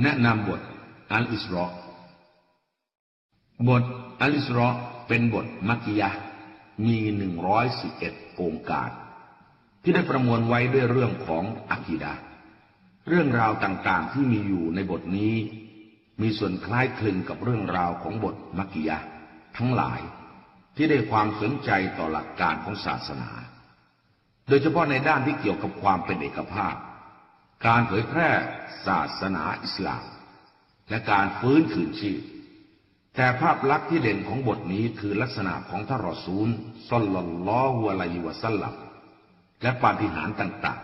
แนะนำบทอัลอิสรอบทอัลอิสรอเป็นบทมักกิยะมีหนึ่งร้อยสิบเอ็ดองค์การ ที่ได้ประมวลไว้ด้วยเรื่องของอักีดาเรื่องราวต่างๆที่มีอยู่ในบทนี้ มีส่วนคล้ายคลึงกับเรื่องราวของบทมักกิยะทั้งหลายที่ได้ความสนใจต่อหลักการของศาสนา โดยเฉพาะในด้านที่เกี่ยวกับความเป็นเอกภาพ การเผยแพร่ศาสนาอิสลาม และการฟื้นคืนชีพ แต่ภาพลักษณ์ที่เด่นของบทนี้คือลักษณะของท่านรอซูลซอลลลอฮุอะลัยวะสัลลัมและปาฏิหาริย์ต่าง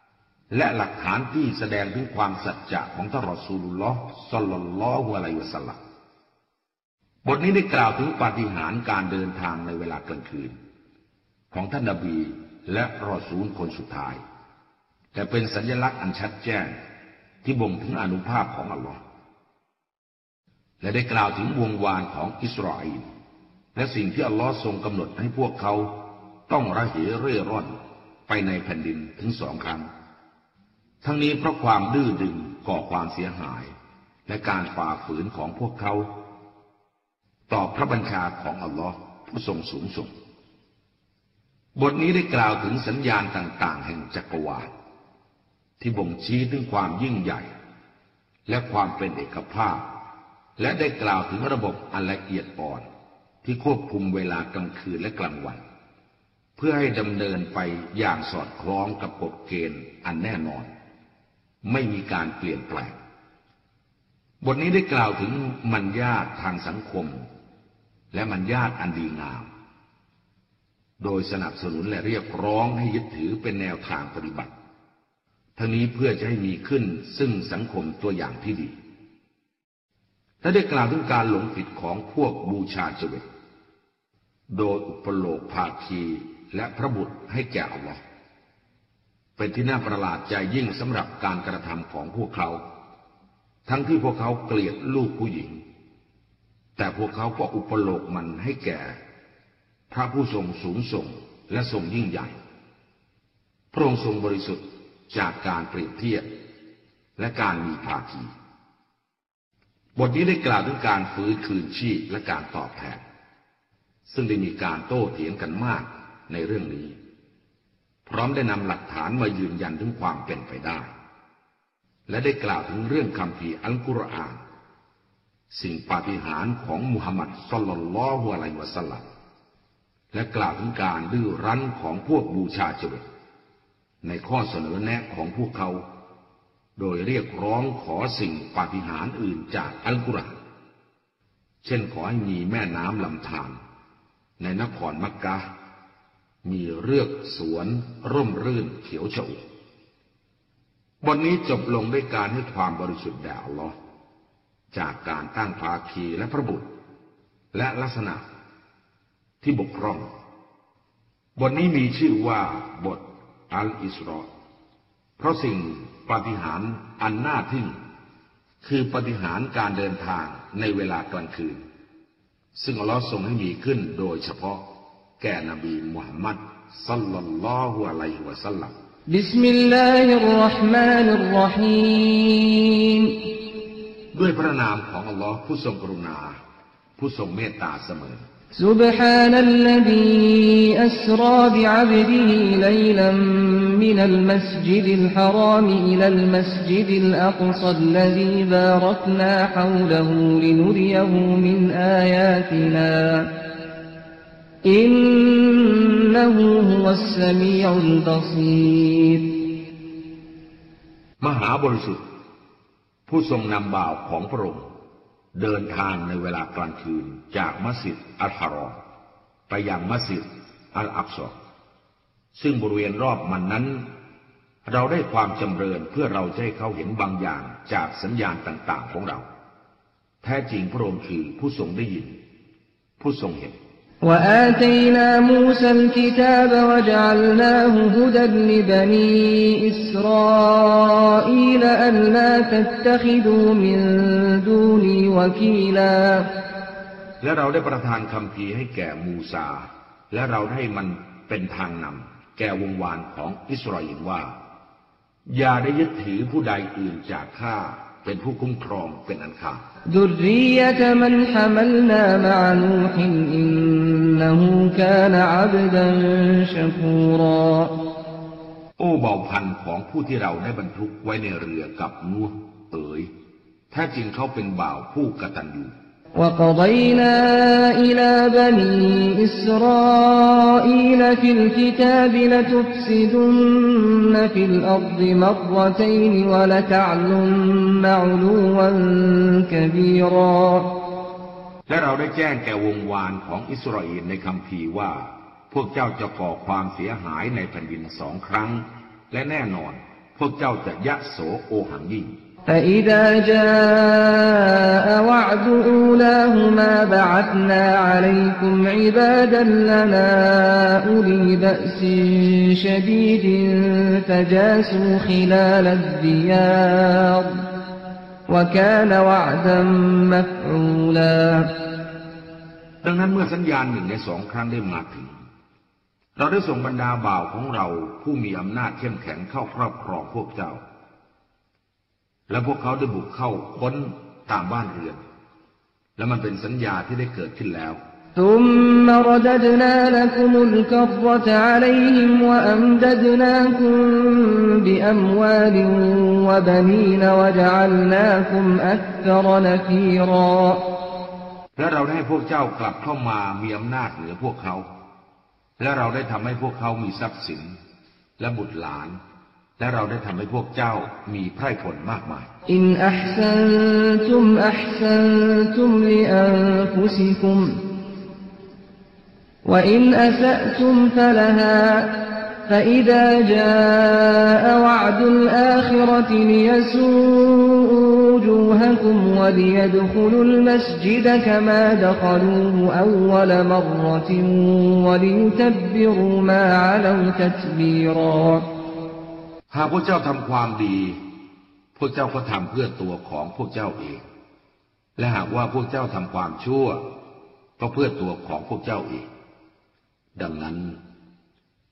ๆ และหลักฐานที่แสดงถึงความสัจจะของท่านรอซูลุลลอฮ์ซอลลลลอฮุอะลัยวะสัลลัมบทนี้ได้กล่าวถึงปาฏิหาริย์การเดินทางในเวลากลางคืน ของท่านนบีและรอซูลคนสุดท้าย แต่เป็นสัญลักษณ์อันชัดแจ้งที่บ่งถึงอนุภาพของอัลลอฮ์และได้กล่าวถึงวงวานของอิสราเอลและสิ่งที่อัลลอฮ์ทรงกำหนดให้พวกเขาต้องระเหเร่ร่อนไปในแผ่นดินถึงสองครั้ง ทั้งนี้เพราะความดื้อดึงก่อความเสียหาย และการฝ่าฝืนของพวกเขา ต่อพระบัญชาของอัลลอฮ์ผู้ทรงสูงส่ง บทนี้ได้กล่าวถึงสัญญาณต่าง ๆ แห่งจักรวาล ที่บ่งชี้ถึงความยิ่งใหญ่ และความเป็นเอกภาพ และได้กล่าวถึงระบบอันละเอียดอ่อนที่ควบคุมเวลากลางคืนและกลางวัน เพื่อให้ดำเนินไปอย่างสอดคล้องกับกฎเกณฑ์อันแน่นอน ไม่มีการเปลี่ยนแปลงบทนี้ได้กล่าวถึงมัญญาตทางสังคม และมันญาตอันดีงาม โดยสนับสนุนและเรียกร้องให้ยึดถือเป็นแนวทางปฏิบัติ ทั้งนี้เพื่อจะให้มีขึ้นซึ่งสังคมตัวอย่างที่ดีและได้กล่าวถึงการหลงผิดของพวกบูชาจเวตโดยอุปโลกภาคีและพระบุตรให้แก่อัลลอฮ์เป็นที่น่าประหลาดใจยิ่งสำหรับการกระทำของพวกเขา ทั้งที่พวกเขาเกลียดลูกผู้หญิง แต่พวกเขาก็อุปโลกมันให้แก่ พระผู้ทรงสูงส่งและทรงยิ่งใหญ่ พระองค์ทรงบริสุทธิ์ จากการเปรียบเทียบ และการมีภาคี บทนี้ได้กล่าวถึงการฟื้นคืนชีพและการตอบแทน ซึ่งได้มีการโต้เถียงกันมากในเรื่องนี้ พร้อมได้นำหลักฐานมายืนยันถึงความเป็นไปได้ และได้กล่าวถึงเรื่องคำพีอัลกุรอาน สิ่งปาฏิหาริย์ของมุฮัมมัดสลลัลลอฮุอะลัยวะสัลลัมและกล่าวถึงการดื้อรั้นของพวกบูชาจวิต ในข้อเสนอแนะของพวกเขา โดยเรียกร้องขอสิ่งปาฏิหาริย์อื่นจากอัลกุรอานเช่นขอให้มีแม่น้ำลำธารในนครมักกะ มีเรือกสวนร่มรื่นเขียวเฉาบทนี้จบลงด้วยการให้ความบริสุทธิ์แด่อัลลอฮ์จากการตั้งภาคีและพระบุตร และลักษณะที่บกพร่อง บทนี้มีชื่อว่าบท อัลอิสรอเพราะสิ่งปฏิหารอันน่าทึ่ง คือปฏิหารการเดินทางในเวลากลางคืน ซึ่งอัลลอฮ์ทรงให้มีขึ้นโดยเฉพาะ แก่นบีมุฮัมมัด صلى الله عليه وسلم بسم الله الرحمن الرحيم ด้วยพระนามของอัลลอฮ์ผู้ทรงกรุณา ผู้ทรงเมตตาเสมอ سبحان الذي أسرى بعبده ليلا من المسجد الحرام إلى المسجد الأقصى الذي باركنا حوله لنريه من آياتنا إنه هو السميع البصير มหาบริสุทธิ์ผู้ทรงนำบ่าวของพระองค์ เดินทางในเวลากลางคืนจากมัสยิดอัลฮารอมไปยังมัสยิดอัลอักซอซึ่งบริเวณรอบมันนั้น เราได้ความจำเริญเพื่อเราจะให้เขาเห็นบางอย่างจากสัญญาณต่าง ๆของเรา แท้จริงพระองค์คือผู้ทรงได้ยิน ผู้ทรงเห็น وآتينا موسى الكتاب وجعلناه هدى لبني إسرائيل ألا تتخذوا من دوني وكيلا และเราได้ประทานคำพีให้แก่มูซา และเราให้มันเป็นทางนำแก่วงวานของอิสราเอลว่า อย่าได้ยึดถือผู้ใดอื่นจากข้า เป็นผู้คุ้มครองเป็นอันขาดุริยะมันฮามัลนามะนูฮินอินนะฮูกานอับดันชกูรอโอ้เบาพันของผู้ที่เราได้บรรทุกไว้ในเรือกับนัวเอ๋ยแท้จริงเขาเป็นบ่าวผู้กตัญญู وقضينا إلى بني إسرائيل في الكتاب لتفسدن في الأرض مرتين ولتعلن علوا كبيرا และเราได้แจ้งแก่วงวานของอิสราเอลในคำพีร์ว่า พวกเจ้าจะก่อความเสียหายในแผ่นดินสองครั้ง และแน่นอน พวกเจ้าจะยะโสโอหังยิ่ง فإذا جاء وعد أولاهما بعثنا عليكم عبادا لنا أولي بأس شديد فجاسوا خلال الديار وكان وعدا مفعولا ดังนั้นเมื่อสัญญาณหนึ่งในสองครั้งได้มาถึง เราได้ส่งบรรดาบ่าวของเราผู้มีอำนาจเข้มแข็งเข้าครอบครองพวกเจ้า และพวกเขาได้บุกเข้าค้นตามบ้านเรือน และมันเป็นสัญญาที่ได้เกิดขึ้นแล้ว ثم رددنا لكم الكرة عليهم وأمددناكم بأموال وبنين وجعلناكم أكثر نفيرا และเราได้ให้พวกเจ้ากลับเข้ามามีอำนาจเหนือพวกเขา และเราได้ทำให้พวกเขามีทรัพย์สิน และบุตรหลาน และเราได้ทำให้พวกเจ้ามีไพร่ผลมากมาย إن أحسنتم أحسنتم لأنفسكم وإن أسأتم فلها فإذا جاء وعد الآخرة ليسوءوا وجوهكم وليدخلوا المسجد كما دخلوه أول مرة وليتبروا ما علوا تتبيرا หากพวกเจ้าทำความดี พวกเจ้าก็ทำเพื่อตัวของพวกเจ้าเอง และหากว่าพวกเจ้าทำความชั่ว ก็เพื่อตัวของพวกเจ้าเอง ดังนั้น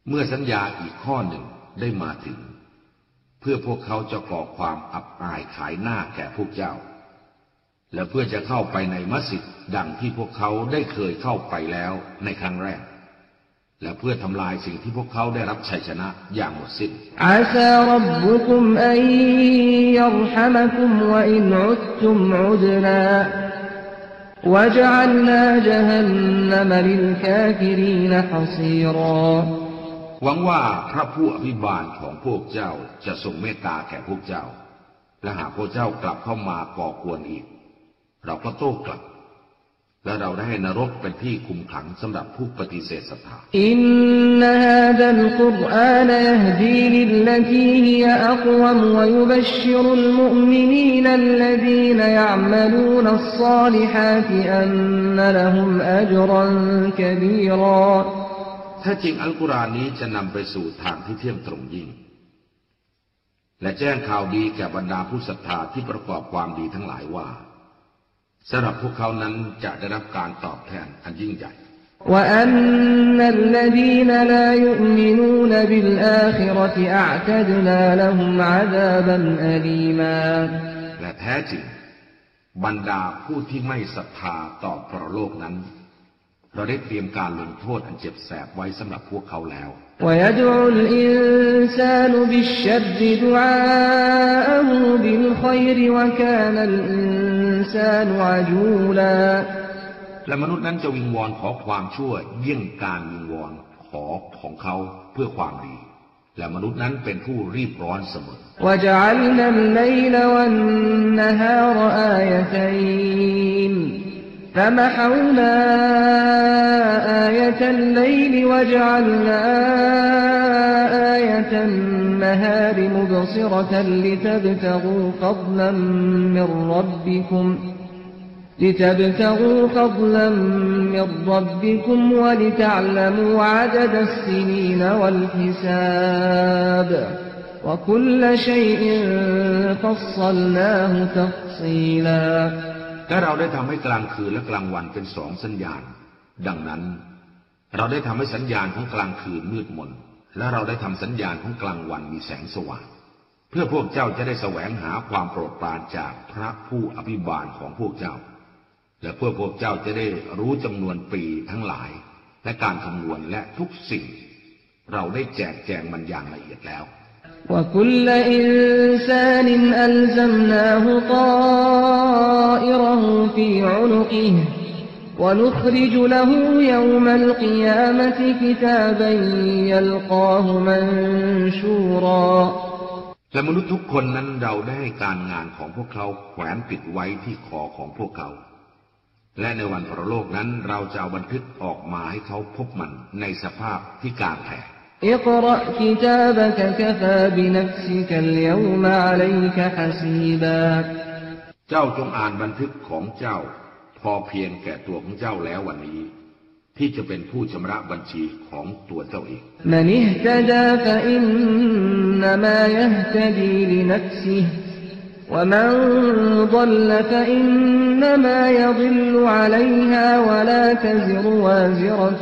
เมื่อสัญญาอีกข้อหนึ่งได้มาถึง เพื่อพวกเขาจะก่อความอับอายขายหน้าแก่พวกเจ้า และเพื่อจะเข้าไปในมัสยิดดังที่พวกเขาได้เคยเข้าไปแล้วในครั้งแรก และเพื่อทำลายสิ่งที่พวกเขาได้รับชัยชนะอย่างหมดสิ้นอาซารับบุคุมอัยยรหมคุมวอินอุดตุมعدنا وجعلنا جهنم للكافرين حصيراซีรอหวังว่าพระผู้อภิบาลของพวกเจ้าจะทรงเมตตาแก่พวกเจ้า และหากพวกเจ้ากลับเข้ามาก่อกวนอีก เราก็โต้กลับ และเราได้ให้นรกเป็นที่คุมขังสำหรับผู้ปฏิเสธศรัทธาإن هذا القرآن يهدي للتي هي أقوم ويبشر المؤمنين الذين يعملون الصالحات أنนละฮุมอัจรันกะบีราถ้าจริงอัลกุรอานนี้จะนำไปสู่ทางที่เที่ยงตรงยิ่ง และแจ้งข่าวดีแก่บรรดาผู้ศรัทธาที่ประกอบความดีทั้งหลายว่า สำหรับพวกเขานั้นจะได้รับการตอบแทนอันยิ่งใหญ่ وأن الذين لا يؤمنون بالآخرة أعتدنا لهم عذابا أليما และแท้จริง บรรดาผู้ที่ไม่ศรัทธาต่อพระโลกนั้น เราได้เตรียมการลงโทษอันเจ็บแสบไว้สำหรับพวกเขาแล้ว ويدعو الإنسان بالشر دعاءه بالخير وكان الإنسان عجولا และมนุษย์นั้นจะวิงวอนขอความชั่วเยี่ยงการวิงวอนขอของเขาเพื่อความดี และมนุษย์นั้นเป็นผู้รีบร้อนเสมอ وجعلنا الليل والنهار آيتين فمحونا آية الليل وجعلنا آية النهار مبصرة لتبتغوا فضلا من ربكم لتبتغوا فضلا من ربكم ولتعلموا عدد السنين والحساب وكل شيء فصلناه تفصيلا และเราได้ทำให้กลางคืนและกลางวันเป็นสองสัญญาณ ดังนั้น เราได้ทำให้สัญญาณของกลางคืนมืดมน และเราได้ทำสัญญาณของกลางวันมีแสงสว่าง เ พื่อพวกเจ้าจะได้แสวงหาความโปรดปรานจากพระผู้อภิบาลของพวกเจ้า และเพื่อพวกเจ้าจะได้รู้จำนวนปีทั้งหลาย และการคำนวณและทุกสิ่ง เราได้แจกแจงมันอย่างละเอียดแล้ว وكل إنسان ألزمناه طائره في عنقه ونخرج له يوم القيامة كتابا يلقاه منشورا และมนุษย์ทุกคนนั้นเราได้ให้การงานของพวกเขาแขวนปิดไว้ที่คอของพวกเขา และในวันพระโลกนั้นเราจะเอาบันทึกออกมาให้เขาพบมันในสภาพที่การแผ่ اقرأ كتابك كفى بنفسك اليوم عليك حسيبا เจ้าจงอ่านบันทึกของเจ้า พอเพียงแก่ตัวของเจ้าแล้ววันนี้ ที่จะเป็นผู้ชำระบัญชีของตัวเจ้าเอง من اهتدى فإنما يهتدي لنفسه ومن ضل فإنما يضل عليها ولا تزر وازرة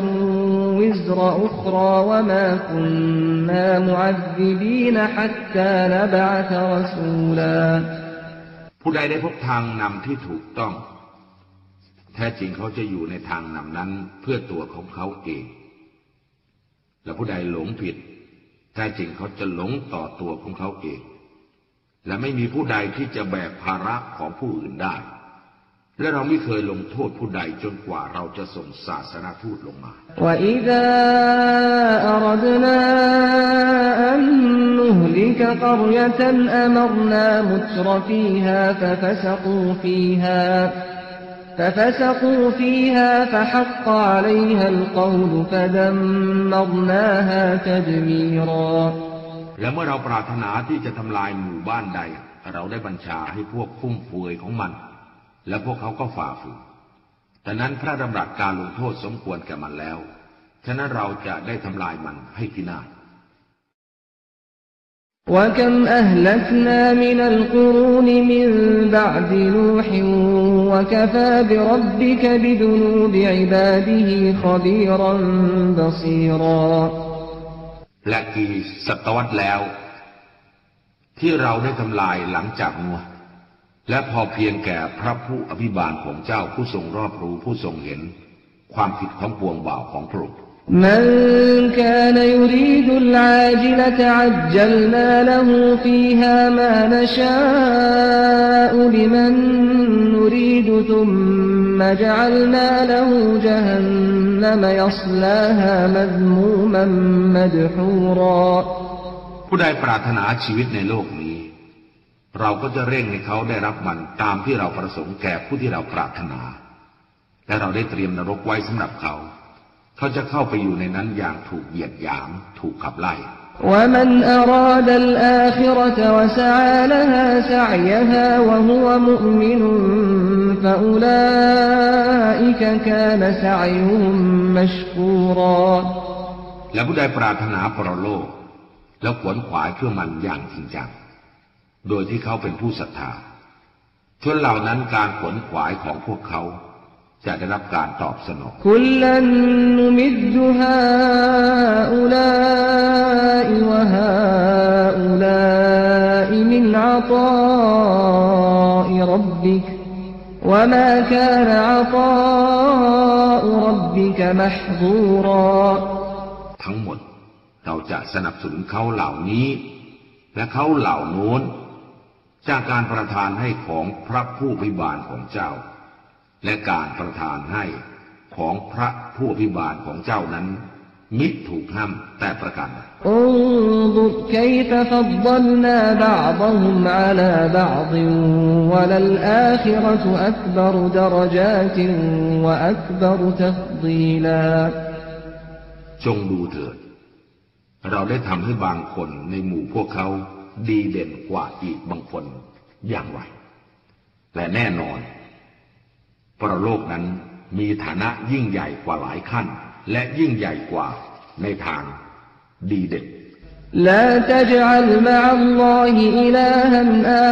وزر أخرى وما كنا معذبين حتى نبعث رسولا ผู้ใดได้พบทางนำที่ถูกต้อง แท้จริงเขาจะอยู่ในทางนำนั้นเพื่อตัวของเขาเอง และผู้ใดหลงผิด แท้จริงเขาจะหลงต่อตัวของเขาเอง และไม่มีผู้ใดที่จะแบกภาระของผู้อื่นได้ และเราไม่เคยลงโทษผู้ใดจนกว่าเราจะส่งศาสนาพูดลงมาและ ففسقوا فيها ففسقوا فيها فحق عليها القول فدمرناها تدميرا และเมื่อเราปรารถนาที่จะทำลายหมู่บ้านใด เราได้บัญชาให้พวกฟุ่มเฟือยของมัน และพวกเขาก็ฝ่าฝืนแต่นั้นพระดำรัสการลงโทษสมควรแก่มันแล้ว ฉะนั้นเราจะได้ทำลายมันให้พินาศ وكم أهلكنا من القرون من بعد نوح وكفى بربك بذنوب عباده خبيرا بصيرا และกี่ศตวรรษแล้ว ที่เราได้ทำลายหลังจากนัวห์และพอเพียงแก่พระผู้อภิบาลของเจ้าผู้ทรงรอบรู้ผู้ทรงเห็น ความผิดของปวงบ่าวของพระองค์ من كان يريد العاجلة عجلنا له فيها ما نشاء لمن نريد ثم جعلنا له جهنم يصلاها مذموما مدحورا ผู้ใดปรารถนาชีวิตในโลกนี้ เราก็จะเร่งให้เขาได้รับมันตามที่เราประสงค์แก่ผู้ที่เราปรารถนา และเราได้เตรียมนรกไว้สำหรับเขา เขาจะเข้าไปอยู่ในนั้นอย่างถูกเหยียดหยาม ถูกขับไล่และผู้ใดปรารถนาปรโลก แล้วขวนขวายเพื่อมันอย่างจริงจัง โดยที่เขาเป็นผู้ศรัทธาชนเหล่านั้นการขวนขวายของพวกเขา จะได้รับการตอบสนอง كلا نمد هؤلاء وهؤلاء من عطاء ربك وما كان عطاء ربك محظورا ทั้งหมด เราจะสนับสนุนเขาเหล่านี้ และเขาเหล่าโน้น จากการประทานให้ของพระผู้พิบาลของเจ้า และการประทานให้ของพระผู้พิบาลของเจ้านั้น มิถูกห้ามแต่ประการจงดูเถิด เราได้ทำให้บางคนในหมู่พวกเขาดีเด่นกว่าอีกบางคนอย่างไร และแน่นอน ปรโลกนั้นมีฐานะยิ่งใหญ่กว่าหลายขั้น และยิ่งใหญ่กว่าในทางดีเด่น لا تجعل مع الله إلها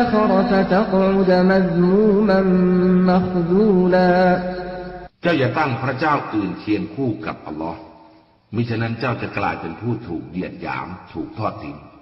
آخر فتقعد مذموما مخذولا เจ้าอย่าตั้งพระเจ้าอื่นเคียงคู่กับอัลลอฮ์มิฉะนั้นเจ้าจะกลายเป็นผู้ถูกเหยียดหยามถูกทอดทิ้ง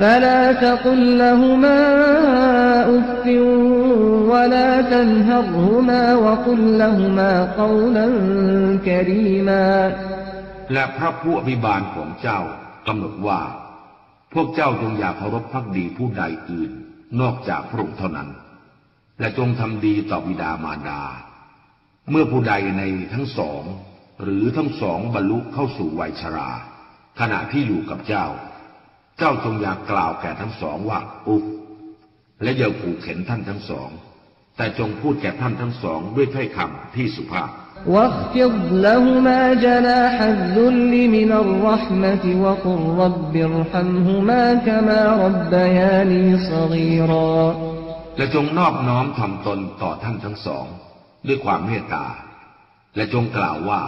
فلا تقل لهما أف ولا تنهرهما وقل لهما قولا كريما และพระผู้อภิบาลของเจ้ากำหนดว่า พวกเจ้าจงอย่าเคารพพักดีผู้ใดอื่น นอกจากพระองค์เท่านั้น และจงทำดีต่อบิดามารดา เมื่อผู้ใดในทั้งสอง หรือทั้งสองบรรลุเข้าสู่วัยชรา ขณะที่อยู่กับเจ้า เจ้าจงอย่ากล่าวแก่ทั้งสองว่า อุฟและอย่าขู่เข็นท่านทั้งสอง แต่จงพูดแก่ท่านทั้งสองด้วยถ้อยคำที่สุภาพ واخفض لهما جناح الذل من الرحمة وقل رب ارحمهما كما ربياني صغيرا และจงนอบน้อมถ่อมตนต่อท่านทั้งสอง ด้วยความเมตตา และจงกล่าวว่า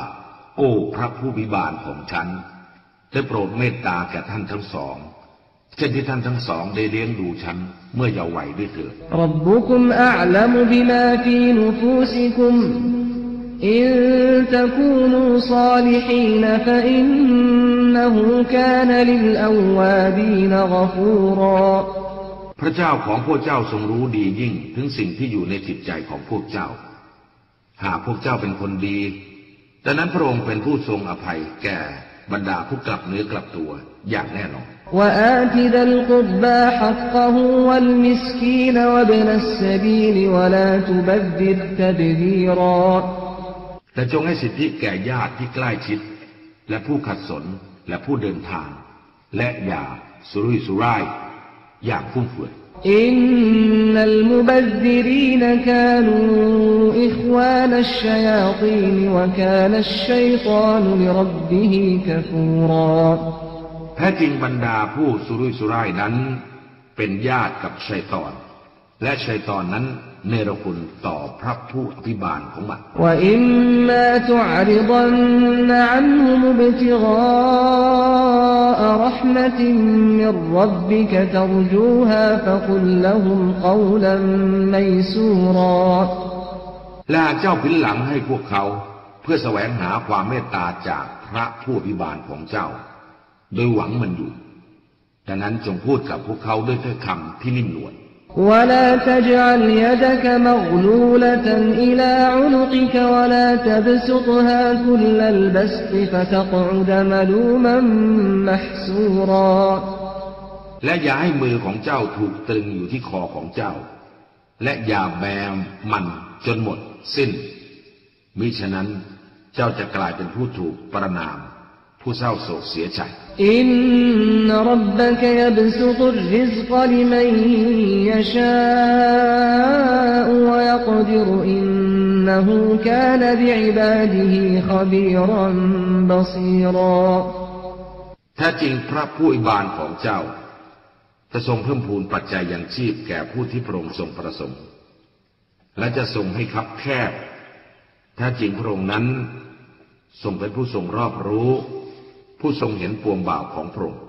โอ้พระผู้บิบาลของฉัน ได้โปรดเมตตาแก่ท่านทั้งสอง เช่นที่ท่านทั้งสองได้เลี้ยงดูฉันเมื่อเยาว์วัยด้วยเถิดإن تكونوا صالحين فإنه كان للأواวาบีนกฟูรอพระเจ้าของพวกเจ้าทรงรู้ดียิ่งถึงสิ่งที่อยู่ในจิตใจของพวกเจ้า หากพวกเจ้าเป็นคนดีดังนั้นพระองค์เป็นผู้ทรงอภัยแก่บรรดาผู้กลับเนื้อกลับตัวอย่างแน่นอน وآت ذا القربى حقه والمسكين وابن السبيل ولا تبذر تبذيرا และจงให้สิทธิแก่ญาติที่ใกล้ชิด และผู้ขัดสนและผู้เดินทาง และอย่าสุรุ่ยสุร่ายอย่างฟุ่มเฟือย إن المبذرين كانوا إخوان الشياطين وكان الشيطان لربه كفورا แท้จริงบรรดาผู้สุรุ่ยสุร่ายนั้น เป็นญาติกับชัยตอน และชัยตอนนั้นเนรคุณต่อพระผู้อภิบาลของมันแลมะหากและเจ้าพินหลังให้พวกเขา เพื่อแสวงหาความเมตตาจากพระผู้อภิบาลของเจ้า โดยหวังมันอยู่ ดังนั้นจงพูดกับพวกเขาด้วยถ้อยคำที่นิ่มนวล ولا تجعل يدك مغلولة إلى عنقك ولا تبسطها كل البسط فتقعد ملوما محسورا และอย่าให้มือของเจ้าถูกตรึงอยู่ที่คอของเจ้า และอย่าแบมมันจนหมดสิ้น มิฉะนั้นเจ้าจะกลายเป็นผู้ถูกประนาม ผู้เศร้าโศกเสียใจ إن ربك يبسط الرزق لمن يشاء ويقدر إنه كان بعباده خبيرا بصيرا แท้จริงพระผู้อิบานของเจ้า จะทรงเพิ่มพูนปัจจัยยังชีพแก่ผู้ที่พระองค์ทรงประสงค์ และจะทรงให้คับแคบแท้จริงพระองค์นั้นทรงเป็นผู้ทรงรอบรู้ ผู้ทรงเห็นปวงบ่าวของพระองค์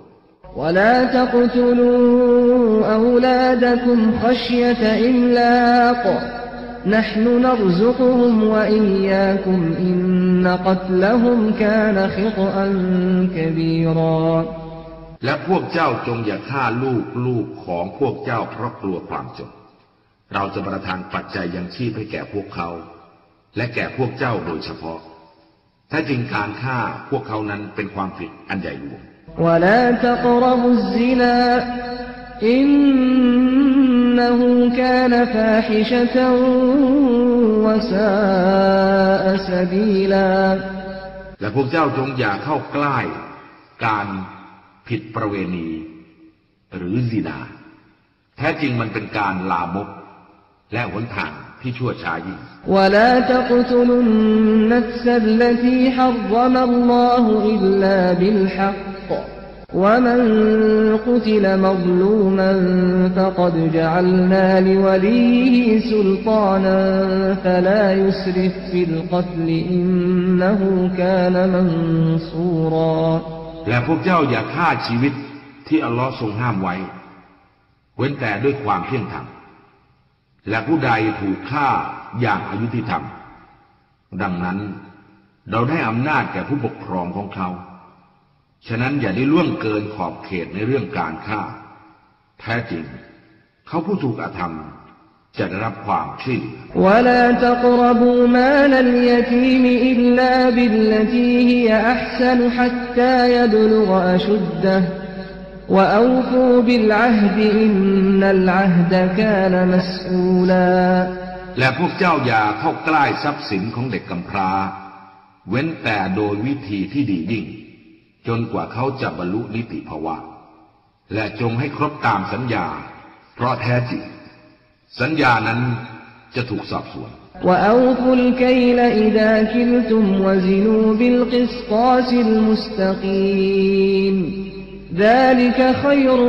และพวกเจ้าจงอย่าฆ่าลูกลูกของพวกเจ้าเพราะกลัวความจบเราจะประทานปัจจัยยังชีพให้แก่พวกเขา และแก่พวกเจ้าโดยเฉพาะ แท้จริงการฆ่าพวกเขานั้นเป็นความผิดอันใหญ่หลวงอินนะฮูกานฟาฮิชะตวะซาอสบีลาและพวกเจ้าจงอย่าเข้าใกล้การผิดประเวณี หรือซีนา แท้จริงมันเป็นการลามกและหนทาง ที่ชั่วช้ายิ่งและพวกเจ้าอย่าฆ่าชีวิตที่อัลลอฮ์ทรงห้ามไว้ เว้นแต่ด้วยความเที่ยงธรรม และผู้ใดถูกฆ่าอย่างอายุติธรรม ดังนั้นเราได้อำนาจแก่ผู้ปกครองของเขา ฉะนั้นอย่าได้ล่วงเกินขอบเขตในเรื่องการฆ่า แท้จริง เขาผู้ถูกอาธรรมจะได้รับความช่วยเหลือ وأوفوا بالعهد إن العهد كان مسؤولا และพวกเจ้าอย่าเข้าใกล้ทรัพย์สินของเด็กกำพร้า เว้นแต่โดยวิธีที่ดียิ่ง จนกว่าเขาจะบรรลุนิติภาวะ และจงให้ครบตามสัญญา เพราะแท้จริง สัญญานั้นจะถูกสอบสวน وأوفوا الكيل إذا كلتم وزنوا بالقسطاس المستقيم ذلك خير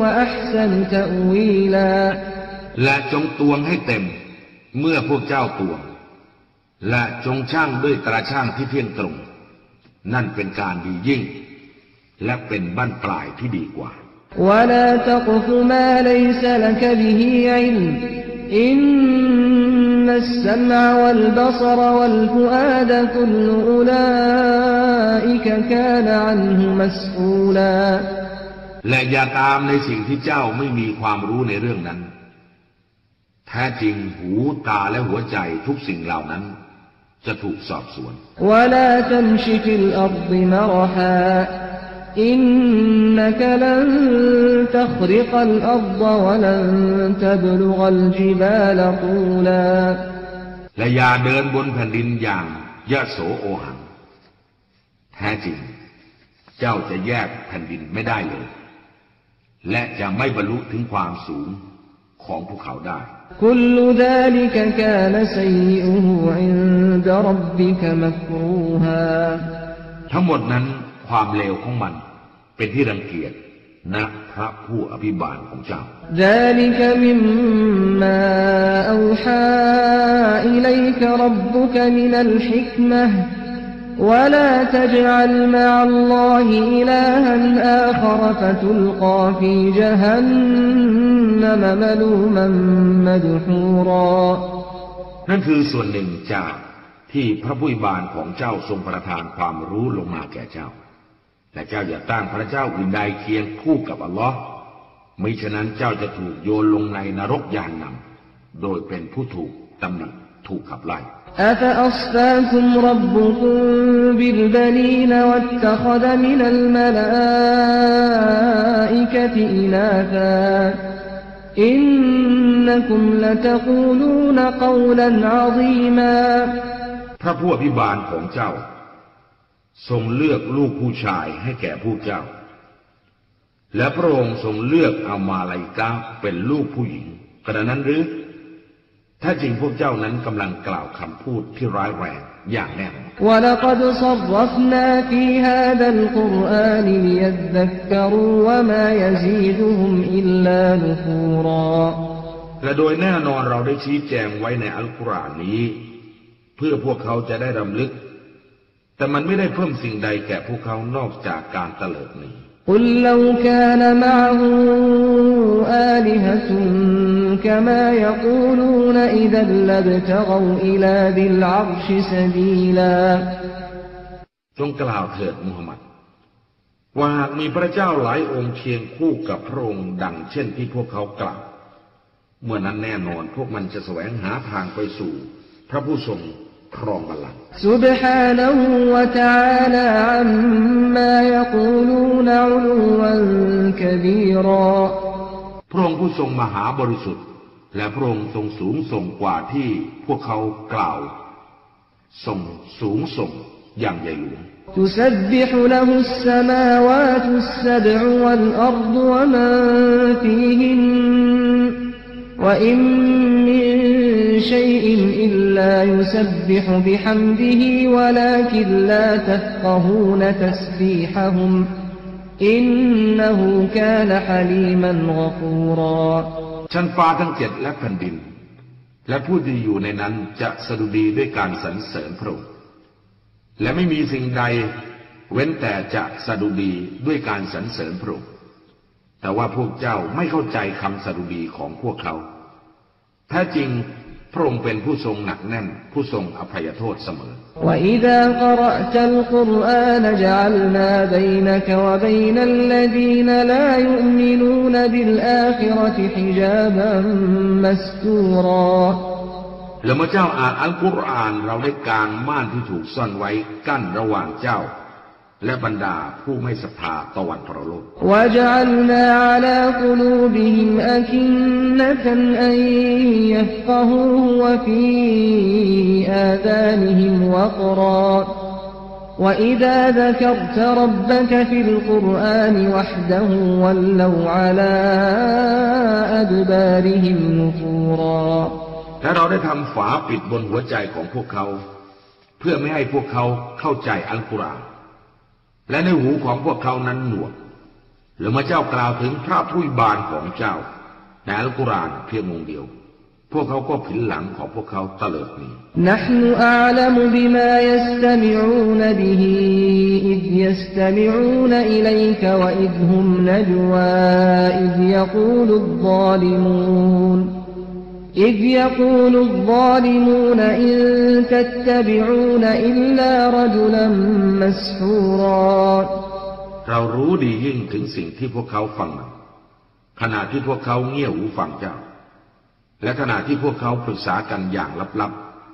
وأحسن تأويلا และจงตวงให้เต็ม เมื่อพวกเจ้าตวง และจงช่างด้วยตราช่างที่เที่ยงตรง นั่นเป็นการดียิ่ง และเป็นบั้นปลายที่ดีกว่า ولا تقف ما ليس لك به علم إن السمع والبصر والفؤاد كل أولئك كان عنه مسؤولا และอย่าตามในสิ่งที่เจ้าไม่มีความรู้ในเรื่องนั้น แท้จริงหูตาและหัวใจทุกสิ่งเหล่านั้น จะถูกสอบสวน อินนักลันตัคริกลอัลดวะลันตับลุกลจิบาลตูลาและยาเดินบนแผ่นดินอย่างยะโสโอหัง แท้จริง เจ้าจะแยกแผ่นดินไม่ได้เลย และจะไม่บรรลุถึงความสูงของภูเขาได้ ทั้งหมดนั้น ความเลวของมัน เป็นที่รังเกียจนะพระผู้อภิบาลของเจ้านั่นคือส่วนหนึ่งจากที่พระผู้อภิบาลของเจ้าทรงประทานความรู้ลงมาแก่เจ้า และเจ้าอย่าตั้งพระเจ้าอื่นใดเคียงคู่กับอัลลอฮ์มิฉะนั้นเจ้าจะถูกโยนลงในนรกยานนำโดยเป็นผู้ถูกตำหนิถูกขับไล่อินนักุมละตะกูลูนกาวลันอาซีมาพระผู้อภิบาลของเจ้า ทรงเลือกลูกผู้ชายให้แก่ผู้เจ้า และพระองค์ทรงเลือกอามาลายกาเป็นลูกผู้หญิงกระนั้นหรือ ถ้าจริงพวกเจ้านั้นกำลังกล่าวคำพูดที่ร้ายแรงอย่างแน่นและโดยแน่นอนเราได้ชี้แจงไว้ในอัลกุรอานนี้ เพื่อพวกเขาจะได้รำลึก แต่มันไม่ได้เพิ่มสิ่งใดแก่พวกเขานอกจากการเตลิดนี้กุลลวกานมะฮูอาลิฮะซุนกะมายกูลูนอิดัลลับตะกวอิลาดิลอัรชสบีลาจงกล่าวเถิดมูฮัมมัด ว่าหากมีพระเจ้าหลายองค์เคียงคู่กับพระองค์ดังเช่นที่พวกเขากล่าว เมื่อนั้นแน่นอนพวกมันจะแสวงหาทางไปสู่ พระผู้ทรง ครองบัลลังก์ سبحانه وتعالى عما يقولون علوا كبيرا พระองค์ผู้ทรงมหาบริสุทธิ์ และพระองค์ทรงสูงส่งกว่าที่พวกเขากล่าวทรงสูงส่งอย่างใหญ่หลวง تسبح له السماوات السبع والأرض ومن فيهن وإن من شيء إلا يسبح بحمده ولكن لا تفقهون تسبيحهم إنه كان حليما غفورا ชั้นฟ้าทั้งเจ็ดและแผ่นดิน และผู้ที่อยู่ในนั้นจะสดุดีด้วยการสรรเสริญพระองค์และไม่มีสิ่งใด เว้นแต่จะสดุดีด้วยการสรรเสริญพระองค์แต่ว่าพวกเจ้าไม่เข้าใจคำสดุดีของพวกเขาแท้จริง พระองค์เป็นผู้ทรงหนักแน่น ผู้ทรงอภัยโทษเสมอ وإذا قرأت القرآن جعلنا بينك وبين الذين لا يؤمنون بالآخرة حجابا مستورا แล้วเมื่อเจ้าอ่านอัลกุรอานเราได้กางม่านที่ถูกซ่อนไว้กั้นระหว่างเจ้า และบรรดาผู้ไม่ศรัทธาตะวันพระโลก وجعلنا على قلوبهم أكنة أن يفقهوه وفي آذانهم وقرا وإذا ذكرت ربك في القرآن وحده ولوا على أدبارهم نفورا และเราได้ทำฝาปิดบนหัวใจของพวกเขา เพื่อไม่ให้พวกเขาเข้าใจอัลกุรอาน และในหูของพวกเขานั้นหนวกหรือมาเจ้ากล่าวถึงพระผู้บานของเจ้าในอัลกุรอานเพียงองเดียว พวกเขาก็ผินหลังของพวกเขาตะเลิดนี้นักนอาลมบิมายัสตมิอูนบิฮีอิดยัสตมิอูนอิลัยกวอิดฮุมนจวาอิดยกูลุดซาลิมูน إذ يقول الظالمون إن تتبعون إلا رجلا مسحورا เรารู้ดียิ่งถึงสิ่งที่พวกเขาฟังมันขณะที่พวกเขาเงี่ยหูฟังเจ้า และขณะที่พวกเขาปรึกษากันอย่างลับ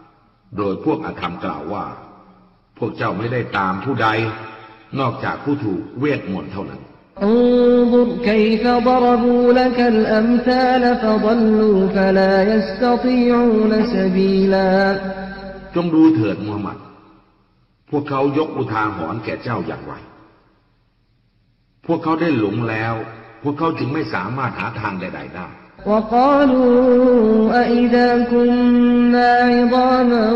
ๆ โดยพวกอาธรรมกล่าวว่า พวกเจ้าไม่ได้ตามผู้ใด นอกจากผู้ถูกเวทมนต์เท่านั้น انظر كيف ضربوا لك الأمثال فضلوا فلا يستطيعون سبيلا จงดูเถิดมูฮัมหมัด พวกเขายกอุทาหรณ์แก่เจ้าอย่างไร พวกเขาได้หลงแล้ว พวกเขาจึงไม่สามารถหาทางใด ๆ ได้ وقالوا أئذا كنا عظاما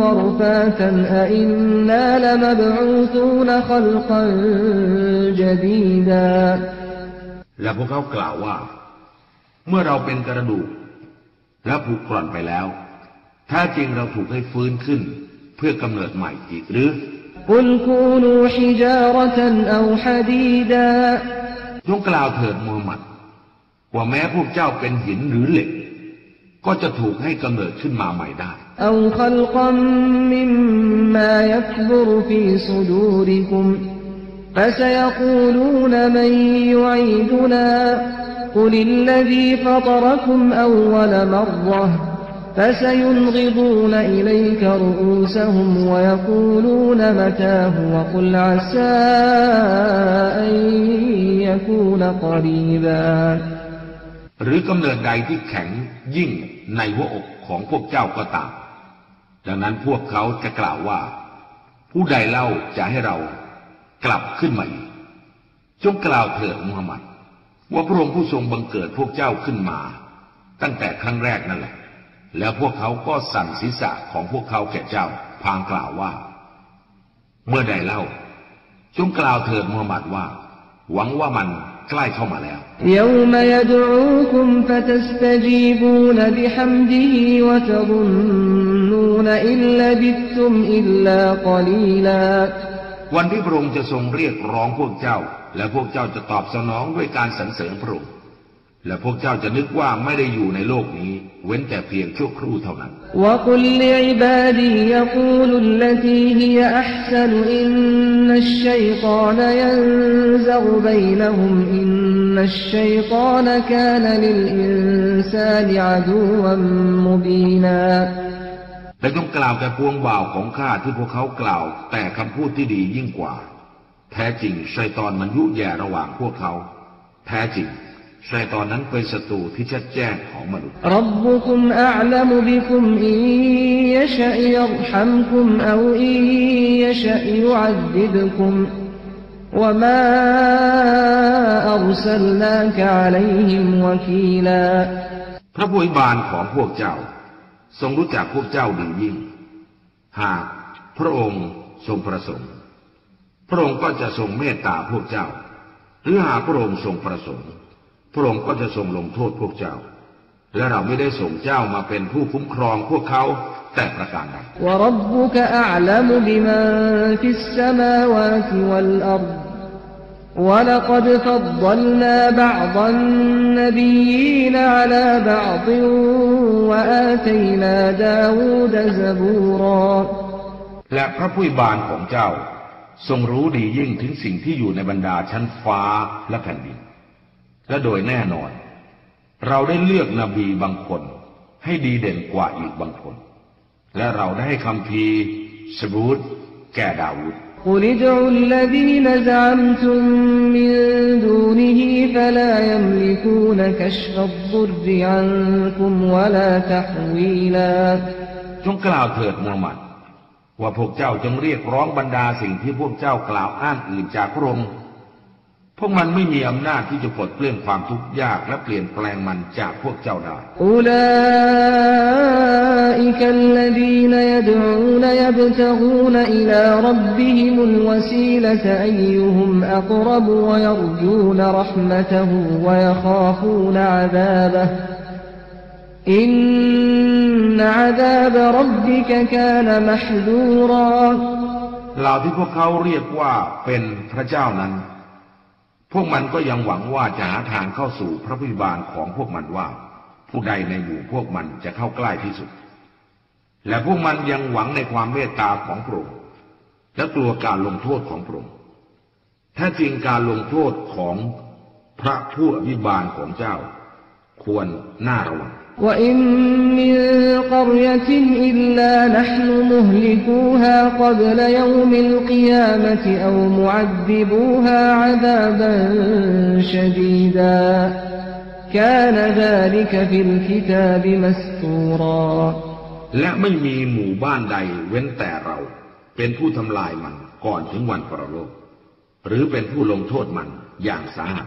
ورفاتا أئنا لمبعوثون خلقا جديدا และพวกเขากล่าวว่า เมื่อเราเป็นกระดูก และผุกร่อนไปแล้วแท้จริงเราถูกให้ฟื้นขึ้น เพื่อกำเนิดใหม่อีกหรือ قل كونوا حجارة أو حديدا จงกล่าวเถิดมูฮัมหมัด ว่าแม้พวกเจ้าเป็นหินหรือเหล็ก ก็จะถูกให้กำเนิดขึ้นมาใหม่ได้ أو خلقا مما يكبر في صدوركم فسيقولون من يعيدنا قل الذي فطركم أول مرة فسينغضون إليك رؤوسهم ويقولون متاه وقل عسى أن يكون قريبا หรือกำเนิดใดที่แข็งยิ่งในหัวอกของพวกเจ้าก็ตาม ดังนั้นพวกเขาจะกล่าวว่า ผู้ใดเล่าจะให้เรากลับขึ้นมาอีก จงกล่าวเถิดมูฮัมหมัดว่าพระองค์ผู้ทรงบังเกิดพวกเจ้าขึ้นมา ตั้งแต่ครั้งแรกนั่นแหละ แล้วพวกเขาก็สั่นศีรษะของพวกเขาแก่เจ้าพางกล่าวว่า เมื่อใดเล่า จงกล่าวเถิดมูฮัมหมัดว่า หวังว่ามัน ใกล้เข้ามาแล้ววันที่พระองค์จะทรงเรียกร้องพวกเจ้า และพวกเจ้าจะตอบสนองด้วยการสรรเสริญพระองค์ และพวกเจ้าจะนึกว่าไม่ได้อยู่ในโลกนี้ เว้นแต่เพียงชั่วครู่เท่านั้นและจงกล่าวแก่พวงบ่าวของข้าที่พวกเขากล่าว แต่คำพูดที่ดียิ่งกว่า แท้จริงชัยตอนมันยุแย่ระหว่างพวกเขา แท้จริง ชัยตอนนั้นเป็นศัตรูที่ชัดแจ้งของมนุษย์ ربكم أعلم بكم إن يشأ يرحمكم أو إن يشأ يعذبكم وما أرسلناك عليهم وكيلا พระผู้อวยบานของพวกเจ้า ทรงรู้จักพวกเจ้าดียิ่ง หากพระองค์ทรงประสงค์ พระองค์ก็จะทรงเมตตาพวกเจ้า หรือหากพระองค์ทรงประสงค์ พระองค์ก็จะทรงลงโทษพวกเจ้า และเราไม่ได้ส่งเจ้ามาเป็นผู้คุ้มครองพวกเขาแต่ประการใดและพระผู้บานของเจ้า ทรงรู้ดียิ่งถึงสิ่งที่อยู่ในบรรดาชั้นฟ้าและแผ่นดิน และโดยแน่นอน เราได้เลือกนบีบางคน ให้ดีเด่นกว่าอีกบางคน และเราได้ให้คำพีสบูตแก่ดาวุธราจงกล่าวเถิดมูฮัมหมัด ว่าพวกเจ้าจงเรียกร้องบรรดาสิ่งที่พวกเจ้ากล่าวอ้างอื่นจากพระองค์ พวกมันไม่มีอำนาจที่จะปลดเปลื้องความทุกข์ยากและเปลี่ยนแปลงมันจากพวกเจ้าได้อุลาอิกัลลดีนยดอูนยบตกูนอิลารับบิฮิมุลวซีลตอัยยุฮุมอักรบวยรจูนรหมตหูวยขาฟูนอาซาบะอินอาดาบรับบิกกานมหดูราเหล่าที่พวกเขาเรียกว่าเป็นพระเจ้านั้น พวกมันก็ยังหวังว่าจะหาทางเข้าสู่พระพิบาลของพวกมันว่า ผู้ใดในหมู่พวกมันจะเข้าใกล้ที่สุด และพวกมันยังหวังในความเมตตาของพระองค์และกลัวการลงโทษของพระองค์แท้จริงการลงโทษของพระผู้อภิบาลของเจ้า ควรน่าระวัง وإن من قرية إلا نحن مهلكوها قبل يوم القيامة أو معذبوها عذابا شديدا كان ذلك في الكتاب مستورا และไม่มีหมู่บ้านใดเว้นแต่เรา เป็นผู้ทำลายมันก่อนถึงวันปรโลก หรือเป็นผู้ลงโทษมันอย่างสาหัส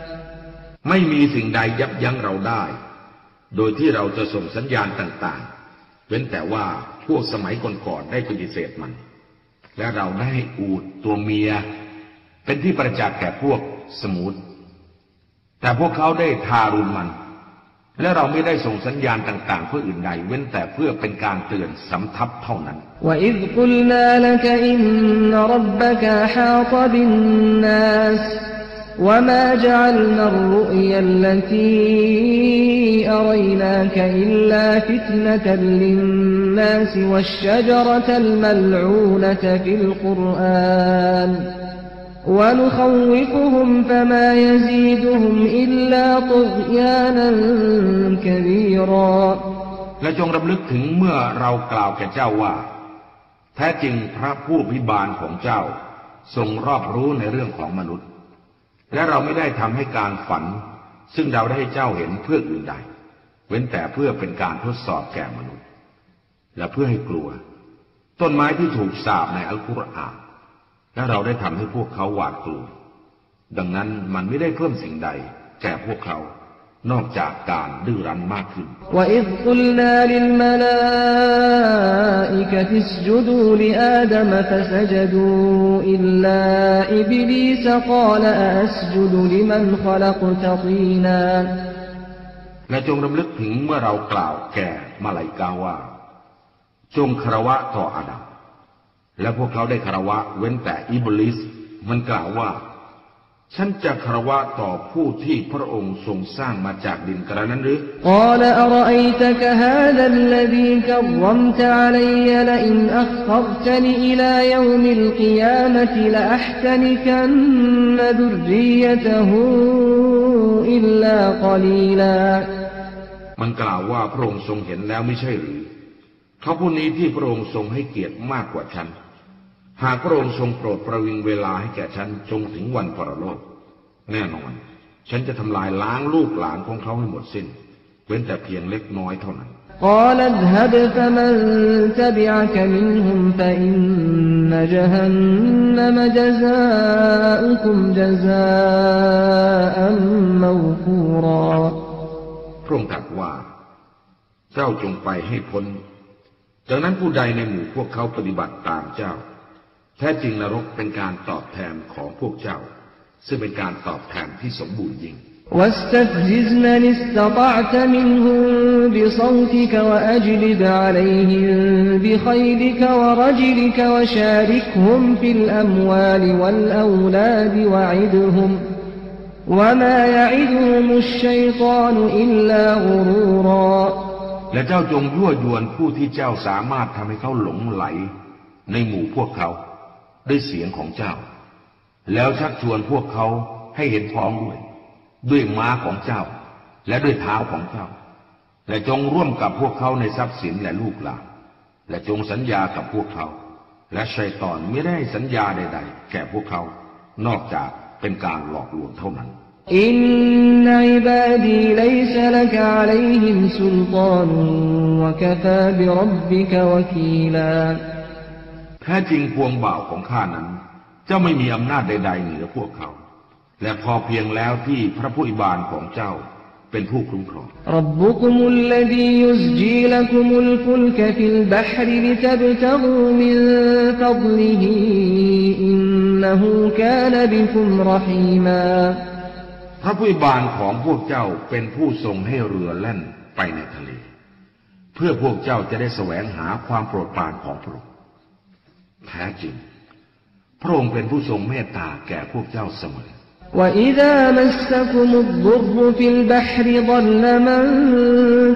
ไม่มีสิ่งใดยับยั้งเราได้ โดยที่เราจะส่งสัญญาณต่างๆ เว้นแต่ว่าพวกสมัยก่อนๆได้ปฏิเสธมัน และเราได้อูดตัวเมีย เป็นที่ประจักษ์แก่พวกสมุทแต่พวกเขาได้ทารุณมัน และเราไม่ได้ส่งสัญญาณต่างๆ เพื่ออื่นใดเว้นแต่เพื่อเป็นการเตือนสำทับเท่านั้นและ إن ربك أحاط بالناس وما جعلنا الرؤيا التي أريناك إلا فتنة للناس والشجرة الملعونة في القرآن ونخوفهم فما يزيدهم إلا طغيانا كبيرا และจงรำลึกถึงเมื่อเรากล่าวแก่เจ้าว่า แท้จริงพระผู้พิบาลของเจ้า ทรงรอบรู้ในเรื่องของมนุษย์ และเราไม่ได้ทำให้การฝัน ซึ่งเราได้ให้เจ้าเห็นเพื่ออื่นใด เว้นแต่เพื่อเป็นการทดสอบแก่มนุษย์ และเพื่อให้กลัว ต้นไม้ที่ถูกสาบในอัลกุรอานและเราได้ทำให้พวกเขาหวาดกลัว ดังนั้นมันไม่ได้เพิ่มสิ่งใดแก่พวกเขา นอกจากการดื้อรั้นมากขึ้น وإذ قلنا للملائكة اسجدوا لآدم فسجدوا إلا إبليس قال أأسجد لمن خلقت طينا และจงรำลึกถึงเมื่อเรากล่าวแก่มาลาอิกาว่า จงคารวะต่ออาดัมและพวกเขาได้คารวะเว้นแต่อิบลิสมันกล่าวว่า ฉันจะคารวะต่อผู้ที่พระองค์ทรงสร้างมาจากดินกระนั้นหรือقال أرأيتك هذا الذي كرمت علي لئن أخرتن إلى يوم القيامة لأحتنكن ذريتهอิลลากลีลามันกล่าวว่าพระองค์ทรงเห็นแล้วไม่ใช่หรือเขาผู้นี้ที่พระองค์ทรงให้เกียรติมากกว่าฉัน หากพระองค์ทรงโปรดประวิงเวลาให้แก่ฉันจงถึงวันปรโลกแน่นอน ฉันจะทำลายล้างลูกหลานของเขาให้หมดสิน้น เว้นแต่เพียงเล็กน้อยเท่านั้นกล่าวฮดฟมันตบิอัมินฮุมฟอินนจฮันนมจซาอุคุมจซาอัมมูฟูรอพระองค์ตรัสว่า เจ้าจงไปให้พ้นจากนั้นผู้ใดในหมู่พวกเขาปฏิบัติตามเจ้า แท้จริงนรกเป็นการตอบแทนของพวกเจ้า ซึ่งเป็นการตอบแทนที่สมบูรณ์ยิ่ง واستفزز من استطعت منهم بصوتك وأجلب عليهم بخيلك ورجلك وشاركهم في الأموال والأولاد وعدهم وما يعدهم الشيطان إلا غرورا และเจ้าจงยั่วยวนผู้ที่เจ้าสามารถทำให้เขาหลงไหล ในหมู่พวกเขา ด้วยเสียงของเจ้า แล้วชักชวนพวกเขาให้เห็นพร้อมด้วย ด้วยม้าของเจ้า และด้วยเท้าของเจ้า และจงร่วมกับพวกเขาในทรัพย์สินและลูกหลานและจงสัญญากับพวกเขา และชัยตอนไม่ได้สัญญาใด ๆ แก่พวกเขา นอกจากเป็นการหลอกลวงเท่านั้นอินนัยบาดีลยซลกะลัยฮิมสุลตานวะกะฟาบิรับบิกวะคีลา แท้จริงพวงบ่าวของข้านั้น จะไม่มีอำนาจใด ๆ เหนือพวกเขา และพอเพียงแล้วที่พระผู้อิบาลของเจ้าเป็นผู้คุ้มครองรับบุคุมุลลดียุสจีลคุมุลฟุลกฟิลบหรลิตบตกูมินฟัดลิฮิอินนหูกานบิคุมรหีมาพระผู้อิบาลของพวกเจ้าเป็นผู้ทรงให้เรือแล่นไปในทะเล เพื่อพวกเจ้าจะได้แสวงหาความโปรดปรานของพระองค์ แท้จริง พระองค์เป็นผู้ทรงเมตตาแก่พวกเจ้าเสมอ وإذا مسكم الضر في البحر ضل من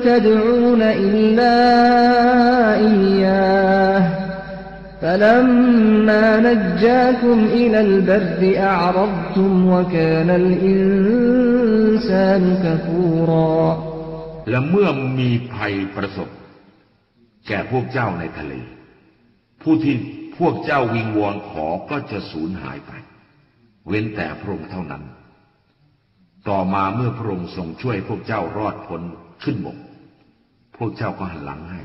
تدعون إلا إياه فلما نجاكم إلى البر أعرضتم وكان الإنسان كفورا และเมื่อมีภัยประสบ แก่พวกเจ้าในทะเล ผู้ที่ พวกเจ้าวิงวอนขอก็จะสูญหายไป เว้นแต่พระองค์เท่านั้น ต่อมาเมื่อพระองค์ทรงช่วยพวกเจ้ารอดพ้นขึ้นบก พวกเจ้าก็หันหลังให้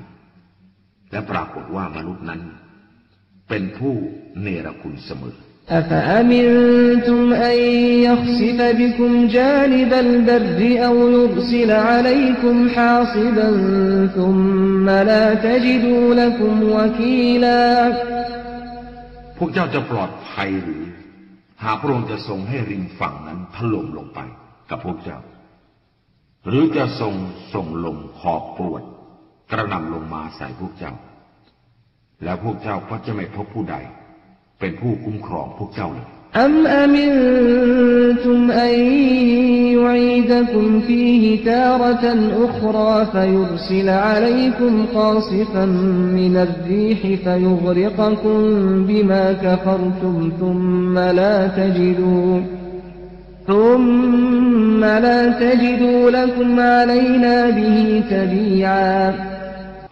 และปรากฏว่ามนุษย์นั้น เป็นผู้เนรคุณเสมอ أفأمنتم أن يخسف بكم جانب البر أو يرسل عليكم حاصبا ثم لا تجدوا لكم وكيلا พวกเจ้าจะปลอดภัยหรือ หากพระองค์จะทรงให้ริมฝั่งนั้นถล่มลงไปกับพวกเจ้า หรือจะทรงส่งลมขอบปวดกระนำลงมาใส่พวกเจ้า แล้วพวกเจ้าก็จะไม่พบผู้ใด เป็นผู้คุ้มครองพวกเจ้าเลย أم أمنتم أن يعيدكم فيه تارة أخرى فيرسل عليكم قاصفا من الريح فيغرقكم بما كفرتم ثم لا تجدوا ثم لا تجدوا لكم علينا به تبيعا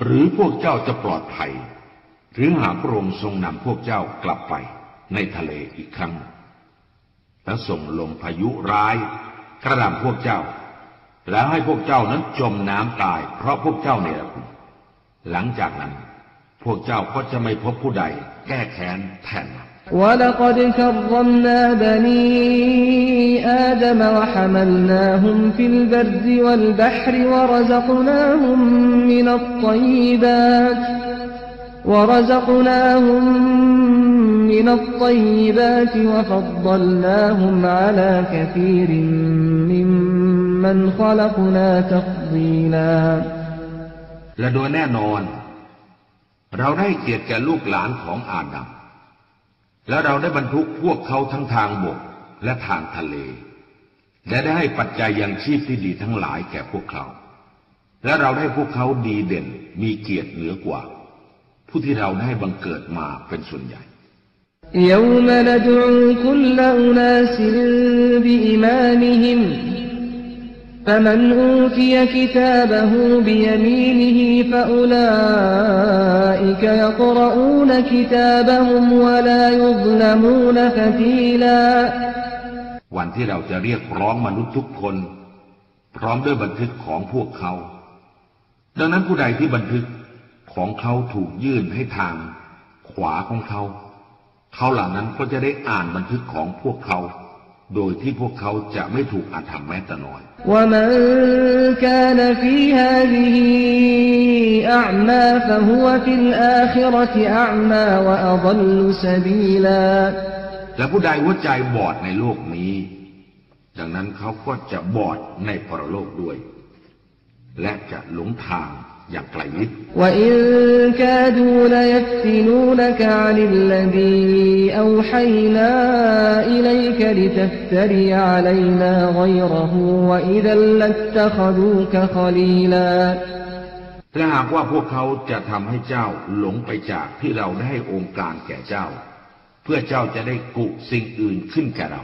หรือพวกเจ้าจะปลอดภัย หรือหากพระองค์ทรงนำพวกเจ้ากลับไป ในทะเลอีกครั้ง แล้วส่งลมพายุร้าย กระหน่ำพวกเจ้า แล้วให้พวกเจ้านั้นจมน้ำตาย เพราะพวกเจ้าเนี่ยคุณหลังจากนั้น พวกเจ้าก็จะไม่พบผู้ใด แก้แค้นแทนมัน ولقد كرمنا بني آدم وحملناهم في البر والبحر ورزقناهم من الطيبات ورزقناهم من الطيبات وفضلناهم على كثير ممن خلقنا تفضيلا และโดยแน่นอน เราได้เกียรติแก่ลูกหลานของอาดัม และเราได้บรรทุกพวกเขาทั้งทางบกและทางทะเล และได้ให้ปัจจัยยังชีพที่ดีทั้งหลายแก่พวกเขา และเราได้พวกเขาดีเด่นมีเกียรติเหนือกว่า ผู้ที่เราได้บังเกิดมาเป็นส่วนใหญ่ يوم ندعو كل أناس بإمامهم فمن أوتي كتابه بيمينه فأولئك يقرؤون كتابهم ولا يظلمون فتيلا วันที่เราจะเรียกร้องมนุษย์ทุกคน พร้อมด้วยบันทึกของพวกเขา ดังนั้นผู้ใดที่บันทึก ของเขาถูกยื่นให้ทาง ขวาของเขา เขาเหล่านั้นก็จะได้อ่านบันทึกของพวกเขา โดยที่พวกเขาจะไม่ถูกอาธรรมแม้แต่น้อยและผู้ใดหัวใจบอดในโลกนี้ ดังนั้นเขาก็จะบอดในปรโลกด้วย และจะหลงทาง อย่างไกลนิดและหากว่าพวกเขาจะทำให้เจ้าหลงไปจากที่เราได้ให้องค์การแก่เจ้า เพื่อเจ้าจะได้กุสิ่งอื่นขึ้นแก่เรา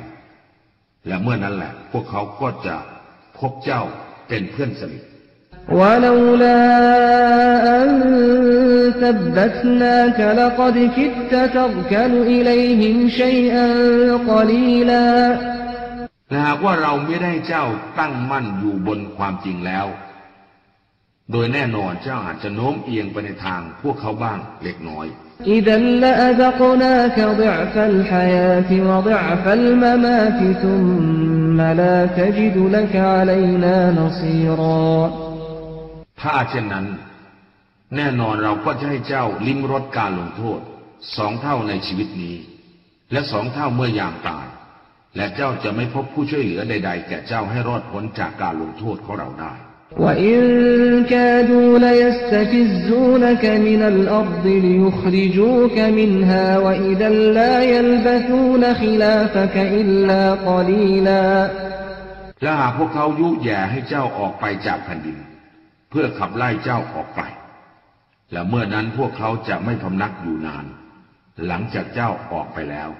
และเมื่อนั้นแหละ พวกเขาก็จะพบเจ้าเป็นเพื่อนสนิท ولولا أن ثبتناك لقد كدت تركن إليهم شيئا قليلا หากว่าเราไม่ได้เจ้าตั้งมั่นอยู่บนความจริงแล้ว โดยแน่นอนเจ้าอาจจะโน้มเอียงไปในทางพวกเขาบ้างเล็กน้อย إذا لأذقناك ضعف الحياة وضعف الممات ثم لا تجد لك علينا نصيرا ถ้าเช่นนั้น แน่นอนเราก็จะให้เจ้าลิ้มรสการลงโทษ สองเท่าในชีวิตนี้ และสองเท่าเมื่อยามตาย และเจ้าจะไม่พบผู้ช่วยเหลือใด ๆ แก่เจ้าให้รอดพ้นจากการลงโทษของเราได้ وإن كادوا ليستفزونك من الأرض ليخرجوك منها وإذا لا يلبثون خلافك إلا قليلا และหากพวกเขายุแย่ให้เจ้าออกไปจากแผ่นดิน เ พื่อขับไล่เจ้าออกไป และเมื่อนั้นพวกเขาจะไม่พำนักอยู่นาน หลังจากเจ้าออกไปแล้ว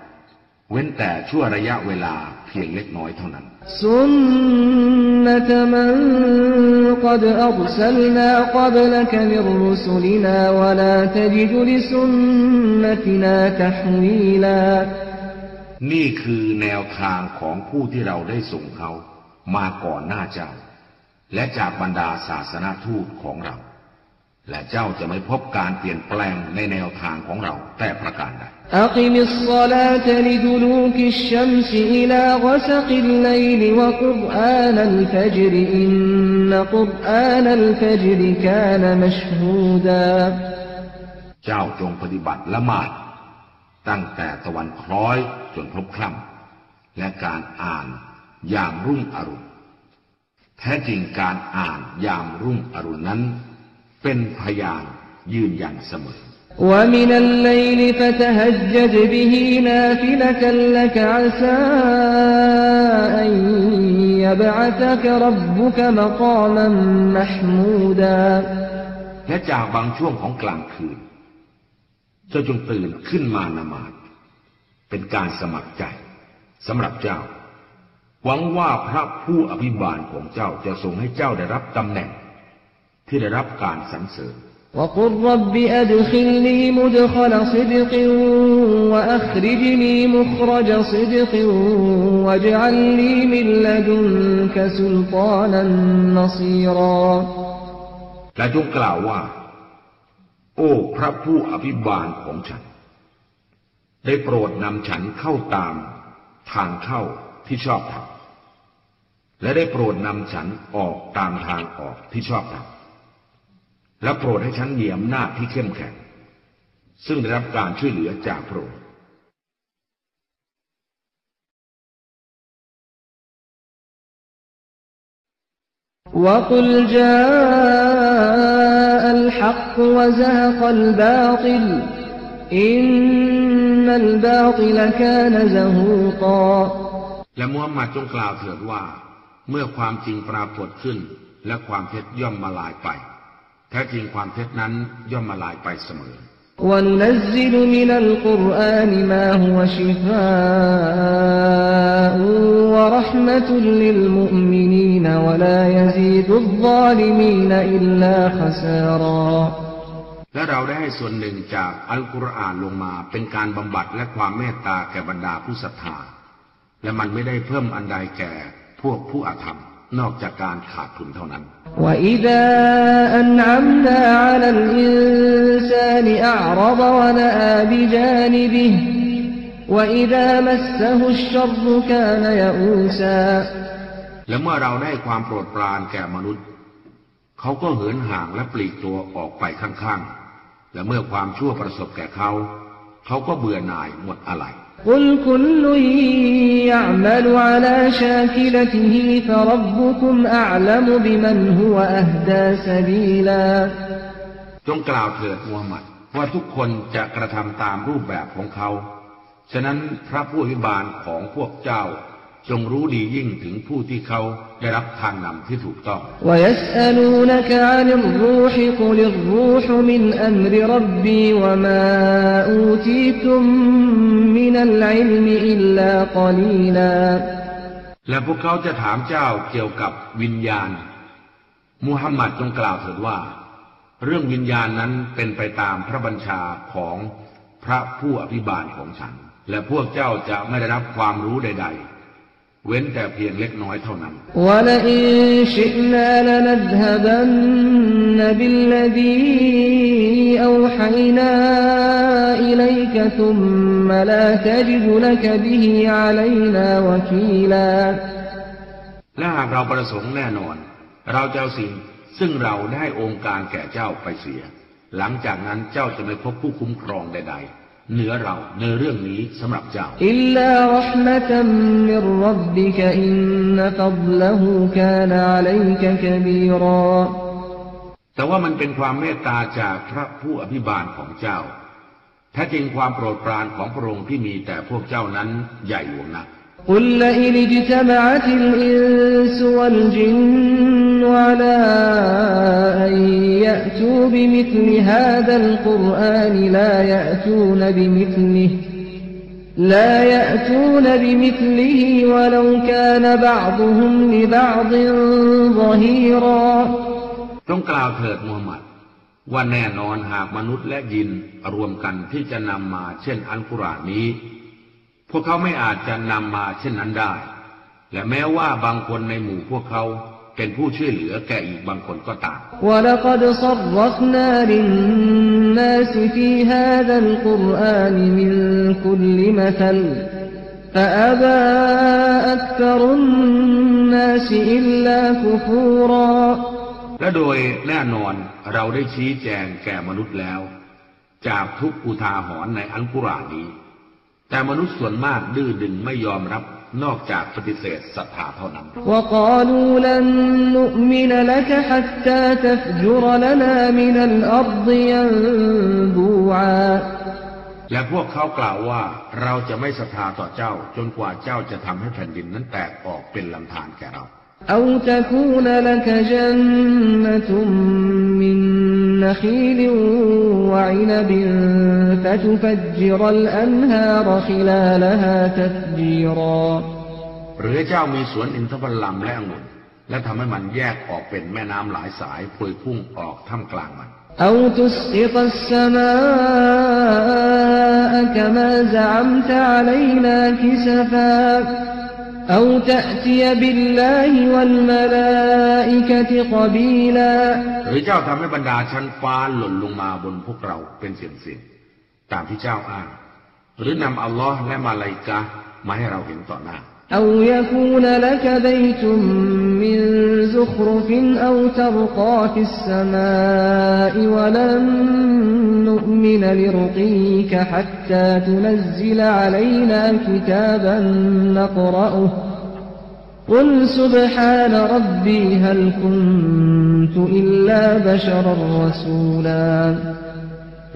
เว้นแต่ชั่วระยะเวลาเพียงเล็กน้อยเท่านั้นสุนนะมันกดอัลสลนากบลกลิรุสุลนาวลาตจิดลิสุนนตินนี่คือแนวทางของผู้ที่เราได้ส่งเขา มาก่อนหน้าเจ้า และจากบรรดาศาสนาทูตของเรา และเจ้าจะไม่พบการเปลี่ยนแปลงในแนวทางของเราแต่ประการใดอักิมิสลาตลิดูลูกิชัมซิอิลากสักิลไลลวะกุรอานัลฟจรอินนกุรอานัลฟจรกานมชฮูดาเจ้าจงปฏิบัติละหมาด ตั้งแต่ตะวันคล้อยจนพบคร่ำและการอ่านอย่างรุ่งอรุณ แท้จริงการอ่านยามรุ่งอรุณนั้น เป็นพยานยืนยันเสมอ ومن الليل فتهجد به نافلة لك عسى أن يبعثك ربك مقاما محمودا และจากบางช่วงของกลางคืน เจ้าจงตื่นขึ้นมานมาดเป็นการสมัครใจสำหรับเจ้า หวังว่าพระผู้อภิบาลของเจ้าจะทรงให้เจ้าได้รับตำแหน่ง ที่ได้รับการสรรเสริญและจงกล่าวว่า โอ้พระผู้อภิบาลของฉัน ได้โปรดนำฉันเข้าตาม ทางเข้าที่ชอบทำ และได้โปรดนำฉันออกตามทางออกที่ชอบธรรมและโปรดให้ฉันเหนียมหน้าที่เข้มแข็ง ซึ่งได้รับการช่วยเหลือจากพระองค์ว่าุลจาอัลฮักวะซะกัลบาติลอินนัลบาติลกานซะฮูตาและมูฮัมหมัดจงกล่าวเถิดว่า เมื่อความจริงปรากฏขึ้น และความเท็จย่อมมาลายไป แท้จริงความเท็จนั้นย่อมมาลายไปเสมอ وننزل من القرآن ما هو شفاء ورحمة للمؤمنين ولا يزيد الظالمين إلا خسارا และเราได้ให้ส่วนหนึ่งจากอัลกุรอานลงมาเป็นการบำบัดและความเมตตาแก่บรรดาผู้ศรัทธา และมันไม่ได้เพิ่มอันใดแก่ พวกผู้อาธรรม นอกจากการขาดทุนเท่านั้น وإذا أنعمنا على الإنسان أعرض ونأى بجانبه وإذا مسه الشر كان يئوسا และเมื่อเราได้ความโปรดปรานแก่มนุษย์ เขาก็เหินห่างและปลีกตัวออกไปข้างๆ และเมื่อความชั่วประสบแก่เขา เขาก็เบื่อหน่ายหมดอะไร قل كل يعمل على شاكلته فربكم أعلم بمن هو أهدى سبيلا จงกล่าวเถิดมูฮัมหมัดว่าทุกคนจะกระทำตามรูปแบบของเขา ฉะนั้นพระผู้อภิบาลของพวกเจ้า จงรู้ดียิ่งถึงผู้ที่เขาได้รับทางนำที่ถูกต้องและพวกเขาจะถามเจ้าเกี่ยวกับวิญญาณมูฮัมหมัดจงกล่าวเถิดว่า เรื่องวิญญาณนั้นเป็นไปตามพระบัญชาของพระผู้อภิบาลของฉัน และพวกเจ้าจะไม่ได้รับความรู้ใด ๆ เว้นแต่เพียงเล็กน้อยเท่านั้นและหากเราประสงค์แน่นอน เราจะเอาสิ่งซึ่งเราได้องค์การแก่เจ้าไปเสีย หลังจากนั้นเจ้าจะไม่พบผู้คุ้มครองใด ๆ เหนือเราในเรื่องนี้สำหรับเจ้าอิลลารห์มะตัมมิรรับบิกอินนฟัดลหูกานอะลัยกะกะบีรอแต่ว่ามันเป็นความเมตตาจากพระผู้อภิบาลของเจ้าแท้จริงความโปรดปรานของพระองค์ที่มีแต่พวกเจ้านั้นใหญ่หลวงนัก قل لئن اجتمعت الإنس والجن على أن يأتوا بمثل هذا القرآن لا يأتون بمثله لا يأتون بمثله ولو كان بعضهم لبعض ظهيرا จงกล่าวเถิดมูฮัมหมัด ว่าแน่นอนหากมนุษย์และยินรวมกันที่จะนำมาเช่นอันกุรอานนี้ พ พวกเขาไม่อาจจะนำมาเช่นนั้นได้ และแม้ว่าบางคนในหมู่พวกเขาเป็นผู้ช่วยเหลือแก่อีกบางคนก็ตามและโดยแน่นอนเราได้ชี้แจงแก่มนุษย์แล้ว จากทุกอุทาหรณ์ในอัลกุรอานนี้ แต่มนุษย์ส่วนมากดื้อดึงไม่ยอมรับนอกจากปฏิเสธศรัทธาเท่านั้นและพวกเขากล่าวว่าเราจะไม่ศรัทธาต่อเจ้าจนกว่าเจ้าจะทำให้แผ่นดินนั้นแตกออกเป็นลำธารแก่เรา أو تكون لك جنة من نخيل وعنب فتفجر الأنهار خلالها تفجيرا หรือเจ้ามีสวนอินทผลัมและองุ่นและทำให้มันแยกออกเป็นแม่น้ำหลายสายพวยพุ่งออกท่ามกลางมัน أو تسقط السماء كما زعمت علينا كسفا أو تأتي بالله والملائكة قبيلا หรือเจ้าทำให้บรรดาชั้นฟ้าหล่นลงมาบนพวกเราเป็นเสียงเสียงๆตามที่เจ้าอ้าง หรือนำอัลลอฮ์และมาลาอิกะห์มาให้เราเห็นต่อหน้า أو يكون لك بيت من زخرف أو ترقى في السماء ولن نؤمن لرقيك حتى تنزل علينا كتابا نقرأه قل سبحان ربي هل كنت إلا بشرا رسولا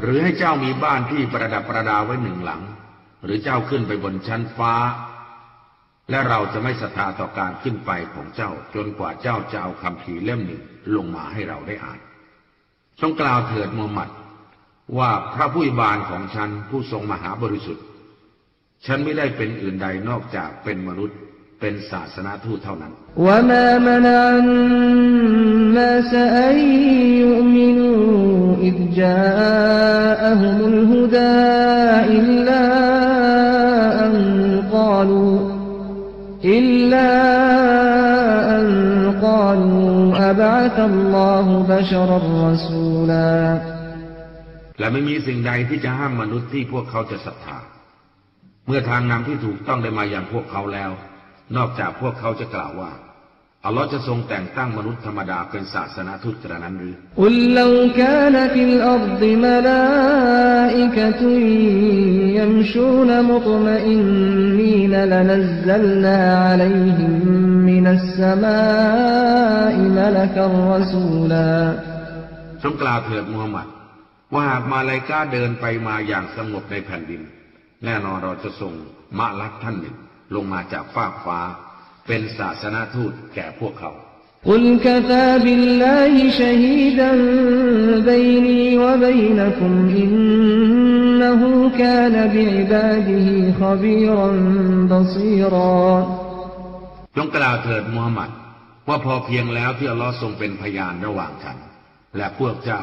หรือให้เจ้ามีบ้านที่ประดับประดาไว้หนึ่งหลัง หรือเจ้าขึ้นไปบนชั้นฟ้า และเราจะไม่ศรัทธาต่อการขึ้นไปของเจ้า จนกว่าเจ้าจะเอาคำภีร์เล่มหนึ่งลงมาให้เราได้อ่านทรงกล่าวเถิดมูฮัมหมัด ว่าพระผู้บานของฉันผู้ทรงมหาบริสุทธิ์ ฉันไม่ได้เป็นอื่นใดนอกจากเป็นมนุษย์เป็นศาสนาทูตเท่านั้นอัลลอฮุบะชรรรสูลา และไม่มีสิ่งใดที่จะห้ามมนุษย์ที่พวกเขาจะศรัทธา เมื่อทางนำที่ถูกต้องได้มาอย่างพวกเขาแล้ว นอกจากพวกเขาจะกล่าวว่าอัลลอฮ์จะทรงแต่งตั้งมนุษย์ธรรมดาเป็นศาสนทูตกระนั้นหรือقل لو كان في الأرض ملائكة يمشون مطمئنين لنزلنا عليهم من السماء ء ملكا رسولاจงกล่าวเถิดมูฮัมหมัด ว่าหากมลาอิกะฮ์เดินไปมาอย่างสงบในแผ่นดิน แน่นอนเราจะส่งมะลักท่านหนึ่งลงมาจากฟากฟ้า เป็นศาสนทูตแก่พวกเขาقل كفى بالله شهيدا بيني وبينكم إنه كان بعباده خبيراบซีรอจงกล่าวเถิดมูฮัมหมัด ว่าพอเพียงแล้วที่อัลลอฮ์ทรงเป็นพยานระหว่างฉัน และพวกเจ้า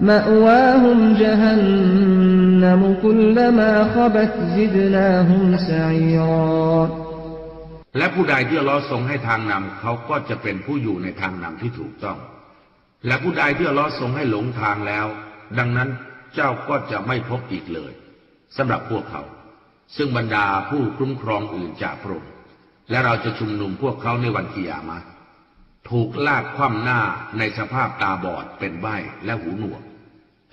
مأواهم جهنم كلما خبت زدناهم سعيرا และผู้ใดที่อัลลอฮ์ทรงให้ทางนำเขาก็จะเป็นผู้อยู่ในทางนำที่ถูกต้อง และผู้ใดที่อัลลอฮ์ทรงให้หลงทางแล้ว ดังนั้นเจ้าก็จะไม่พบอีกเลยสำหรับพวกเขา ซึ่งบรรดาผู้คุ้มครองอื่นจากพระองค์และเราจะชุมนุมพวกเขาในวันกิยามะห์ถูกลากคว่ำหน้าในสภาพตาบอดเป็นใบ้และหูหนวก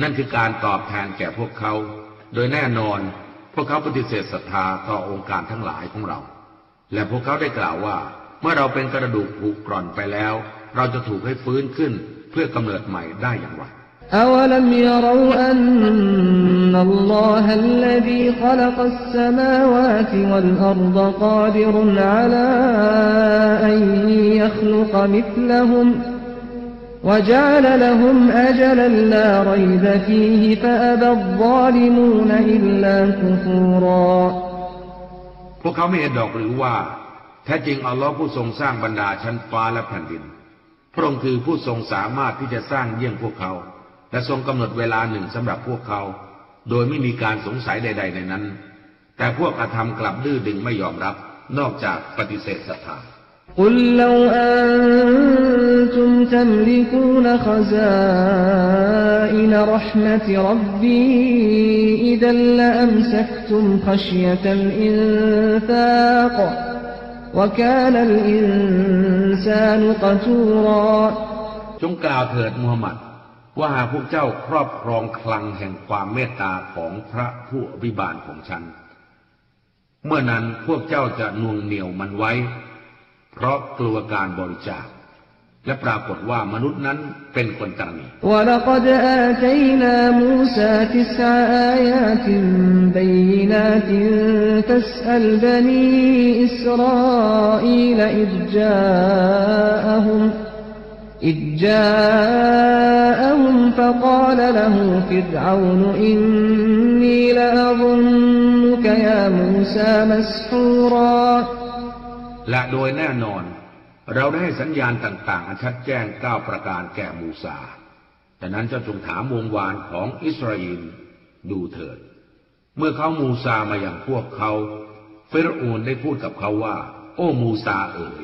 นั่นคือการตอบแทนแก่พวกเขา โดยแน่นอน พวกเขาปฏิเสธศรัทธาต่อองค์การทั้งหลายของเรา และพวกเขาได้กล่าวว่า เมื่อเราเป็นกระดูกผุกร่อนไปแล้ว เราจะถูกให้ฟื้นขึ้นเพื่อกำเนิดใหม่ได้อย่างไร أولم يروا أن الله الذي خلق السماوات والأرض قادر على أن يخلق مثلهم وجعل لهم أجلا لا ريب فيه فأبى الظالمون إلا كفورا พวกเขาไม่เห็นดอกหรือว่า แท้จริงอัลลอฮ์ผู้ทรงสร้างบรรดาชั้นฟ้าและแผ่นดิน พระองค์คือผู้ทรงสามารถที่จะสร้างเยี่ยงพวกเขา และทรงกำหนดเวลาหนึ่งสำหรับพวกเขา โดยไม่มีการสงสัยใด ๆ ในนั้น แต่พวกอาธรรมกลับดื้อดึงไม่ยอมรับ นอกจากปฏิเสธศรัทธา قل لو أنتم تملكون خزائن رحمة ربي إذا لأمسكتم خشية الإنفاق وكان الإنسان قتورا จงกล่าวเถิดมูฮัมหมัด ว่าหากพวกเจ้าครอบครองคลังแห่งความเมตตาของพระผู้อภิบาลของฉัน เมื่อนั้นพวกเจ้าจะน่วงเหนี่ยวมันไว้ เพราะกลัวการบริจาค และปรากฏว่ามนุษย์นั้นเป็นคนตรณี ولقد آتينا موسى تسع آيات بينات فاسأل بني إسرائيل إذ جاءهم إذ جاءهم فقال له فرعون إني لأظنك يا موسى مسحورا และโดยแน่นอน เราได้ให้สัญญาณต่างๆ อันชัดแจ้งเก้าประการแก่มูซาดังนั้นเจ้าจงถามวงวานของอิสราเอลดูเถิด เมื่อเขามูซามาอย่างพวกเขา เฟรโอนได้พูดกับเขาว่า โอ้มูซาเอ๋ย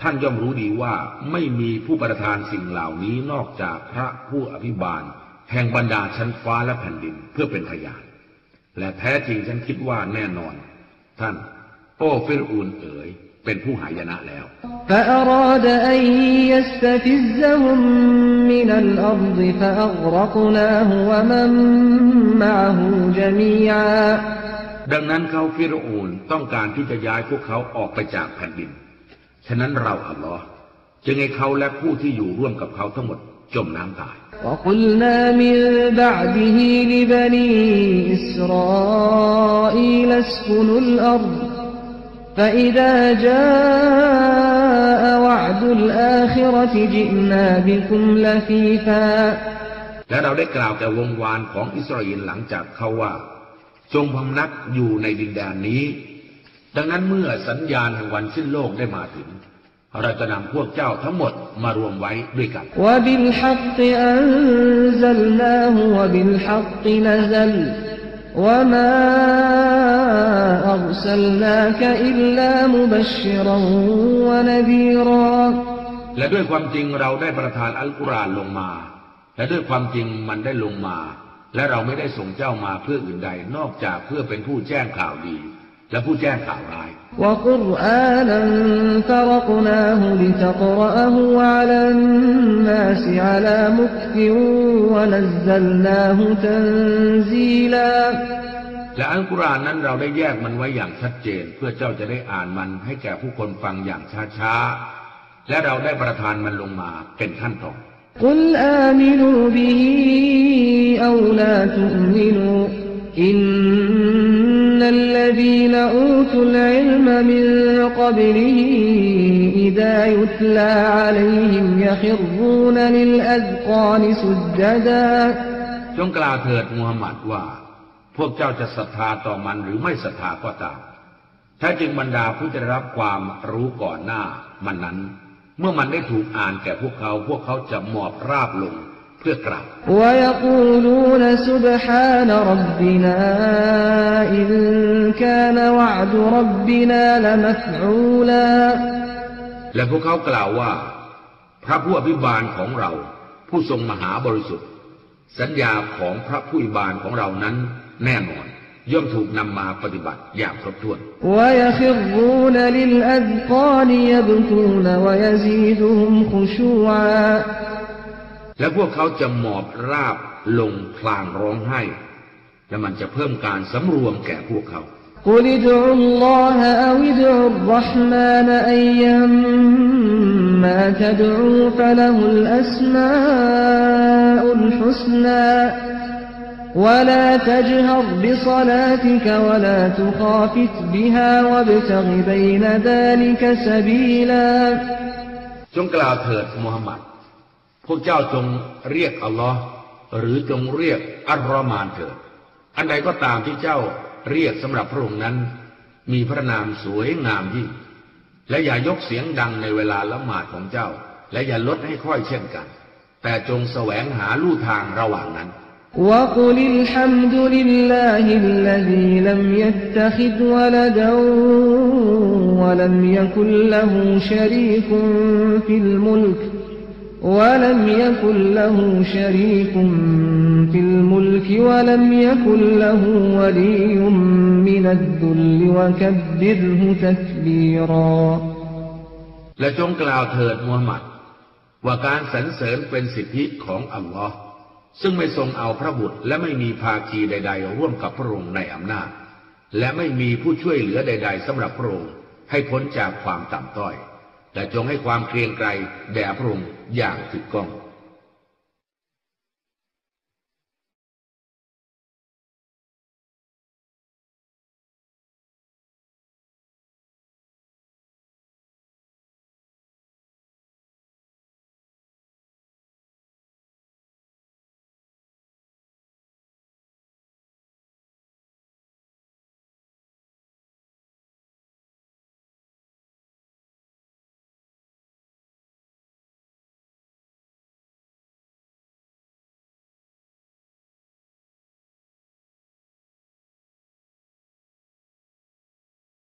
ท่านย่อมรู้ดีว่าไม่มีผู้ประทานสิ่งเหล่านี้นอกจากพระผู้อภิบาล แห่งบรรดาชั้นฟ้าและแผ่นดินเพื่อเป็นพยาน และแท้จริงฉันคิดว่าแน่นอน ท่าน โอ้ฟิรอูนเอ๋ยเป็นผู้หายนะแล้วดังนั้นเขาฟิรอูนต้องการที่จะย้ายพวกเขาออกไปจากแผ่นดิน ฉะนั้นเราอัลลอฮ์จึงให้เขาและผู้ที่อยู่ร่วมกับเขาทั้งหมดจมน้ำตาย وقلنا من بعده لبني إسرائيل اسكنوا الأرض فإذا جاء وعد الآخرة جئنا بكم لفيفا และเราได้กล่าวแก่วงวานของอิสราเอลหลังจากเขาว่า จงพำนักอยู่ในดินแดนนี้ ดังนั้นเมื่อสัญญาณแห่งวันสิ้นโลกได้มาถึง เราจะนำพวกเจ้าทั้งหมดมารวมไว้ด้วยกันและด้วยความจริงเราได้ประทานอัลกุรอานลงมา และด้วยความจริงมันได้ลงมา และเราไม่ได้ส่งเจ้ามาเพื่ออื่นใดนอกจากเพื่อเป็นผู้แจ้งข่าวดี และผู้แจ้งข่าวร้าย وقرآنا فرقناه لتقرأه على الناس على مكث ونزلناه تنزيلا และอัลกุรอานนั้นเราได้แยกมันไว้อย่างชัดเจน เพื่อเจ้าจะได้อ่านมันให้แก่ผู้คนฟังอย่างช้าๆ และเราได้ประทานมันลงมาเป็นขั้นตอน قل آمنوا به أو لا تؤمنوا إن الذين أوتوا العلم من قبله إذا يتلى عليهم يخرون للأذقان سجدا จงกล่าวเถิดมูฮัมหมัดว่า พวกเจ้าจะศรัทธาต่อมันหรือไม่ศรัทธาก็ตามแท้จริงบรรดาผู้จะได้รับความรู้ก่อนหน้ามันนั้น เมื่อมันได้ถูกอ่านแก่พวกเขา พวกเขาจะหมอบราบลงเ พื่อกราบและพวกเขากล่าวว่า พระผู้อภิบาลของเรา ผู้ทรงมหาบริสุทธิ์ สัญญาของพระผู้อภิบาลของเรานั้นแน่นอนย่อมถูกนำมาปฏิบัติอย่างครบถ้วน และ และพวกเขาจะหมอบราบลงพลางร้องไห้ และมันจะเพิ่มการสำรวมแก่พวกเขา قل ادعوا الله أو ادعوا الرحمن أيما تدعوا فله الأسماء الحسنى ولا تجهر بصلاتك ولا تخافت بها وابتغ بين ذلك سبيلا จงกล่าวเถิดมูฮัมหมัด พวกเจ้าจงเรียกอัลลอฮ์หรือจงเรียกอัลรอฮ์มานเถิด อันใดก็ตามที่เจ้าเรียกสำหรับพระองค์นั้น มีพระนามสวยงามยิ่ง และอย่ายกเสียงดังในเวลาละหมาดของเจ้า และอย่าลดให้ค่อยเช่นกัน แต่จงแสวงหาลู่ทางระหว่างนั้น وقل الحمد لله الذي لم يتخذ ولدا ولم يكن له شريك في الملك ولم يكن له شريك في الملك ولم يكن له ولي من الذل وكبره تكبيرا และจงกล่าวเถิดมูฮัมหมัด ว่าการสรรเสริญเป็นสิทธิของอัลลอฮ์ซึ่งไม่ทรงเอาพระบุตร และไม่มีภาคีใด ๆ ร่วมกับพระองค์ในอำนาจ และไม่มีผู้ช่วยเหลือใด ๆสำหรับพระองค์ให้พ้นจากความต่ำต้อย แต่จงให้ความเกรียงไกรแด่พระองค์อย่างถูกต้อง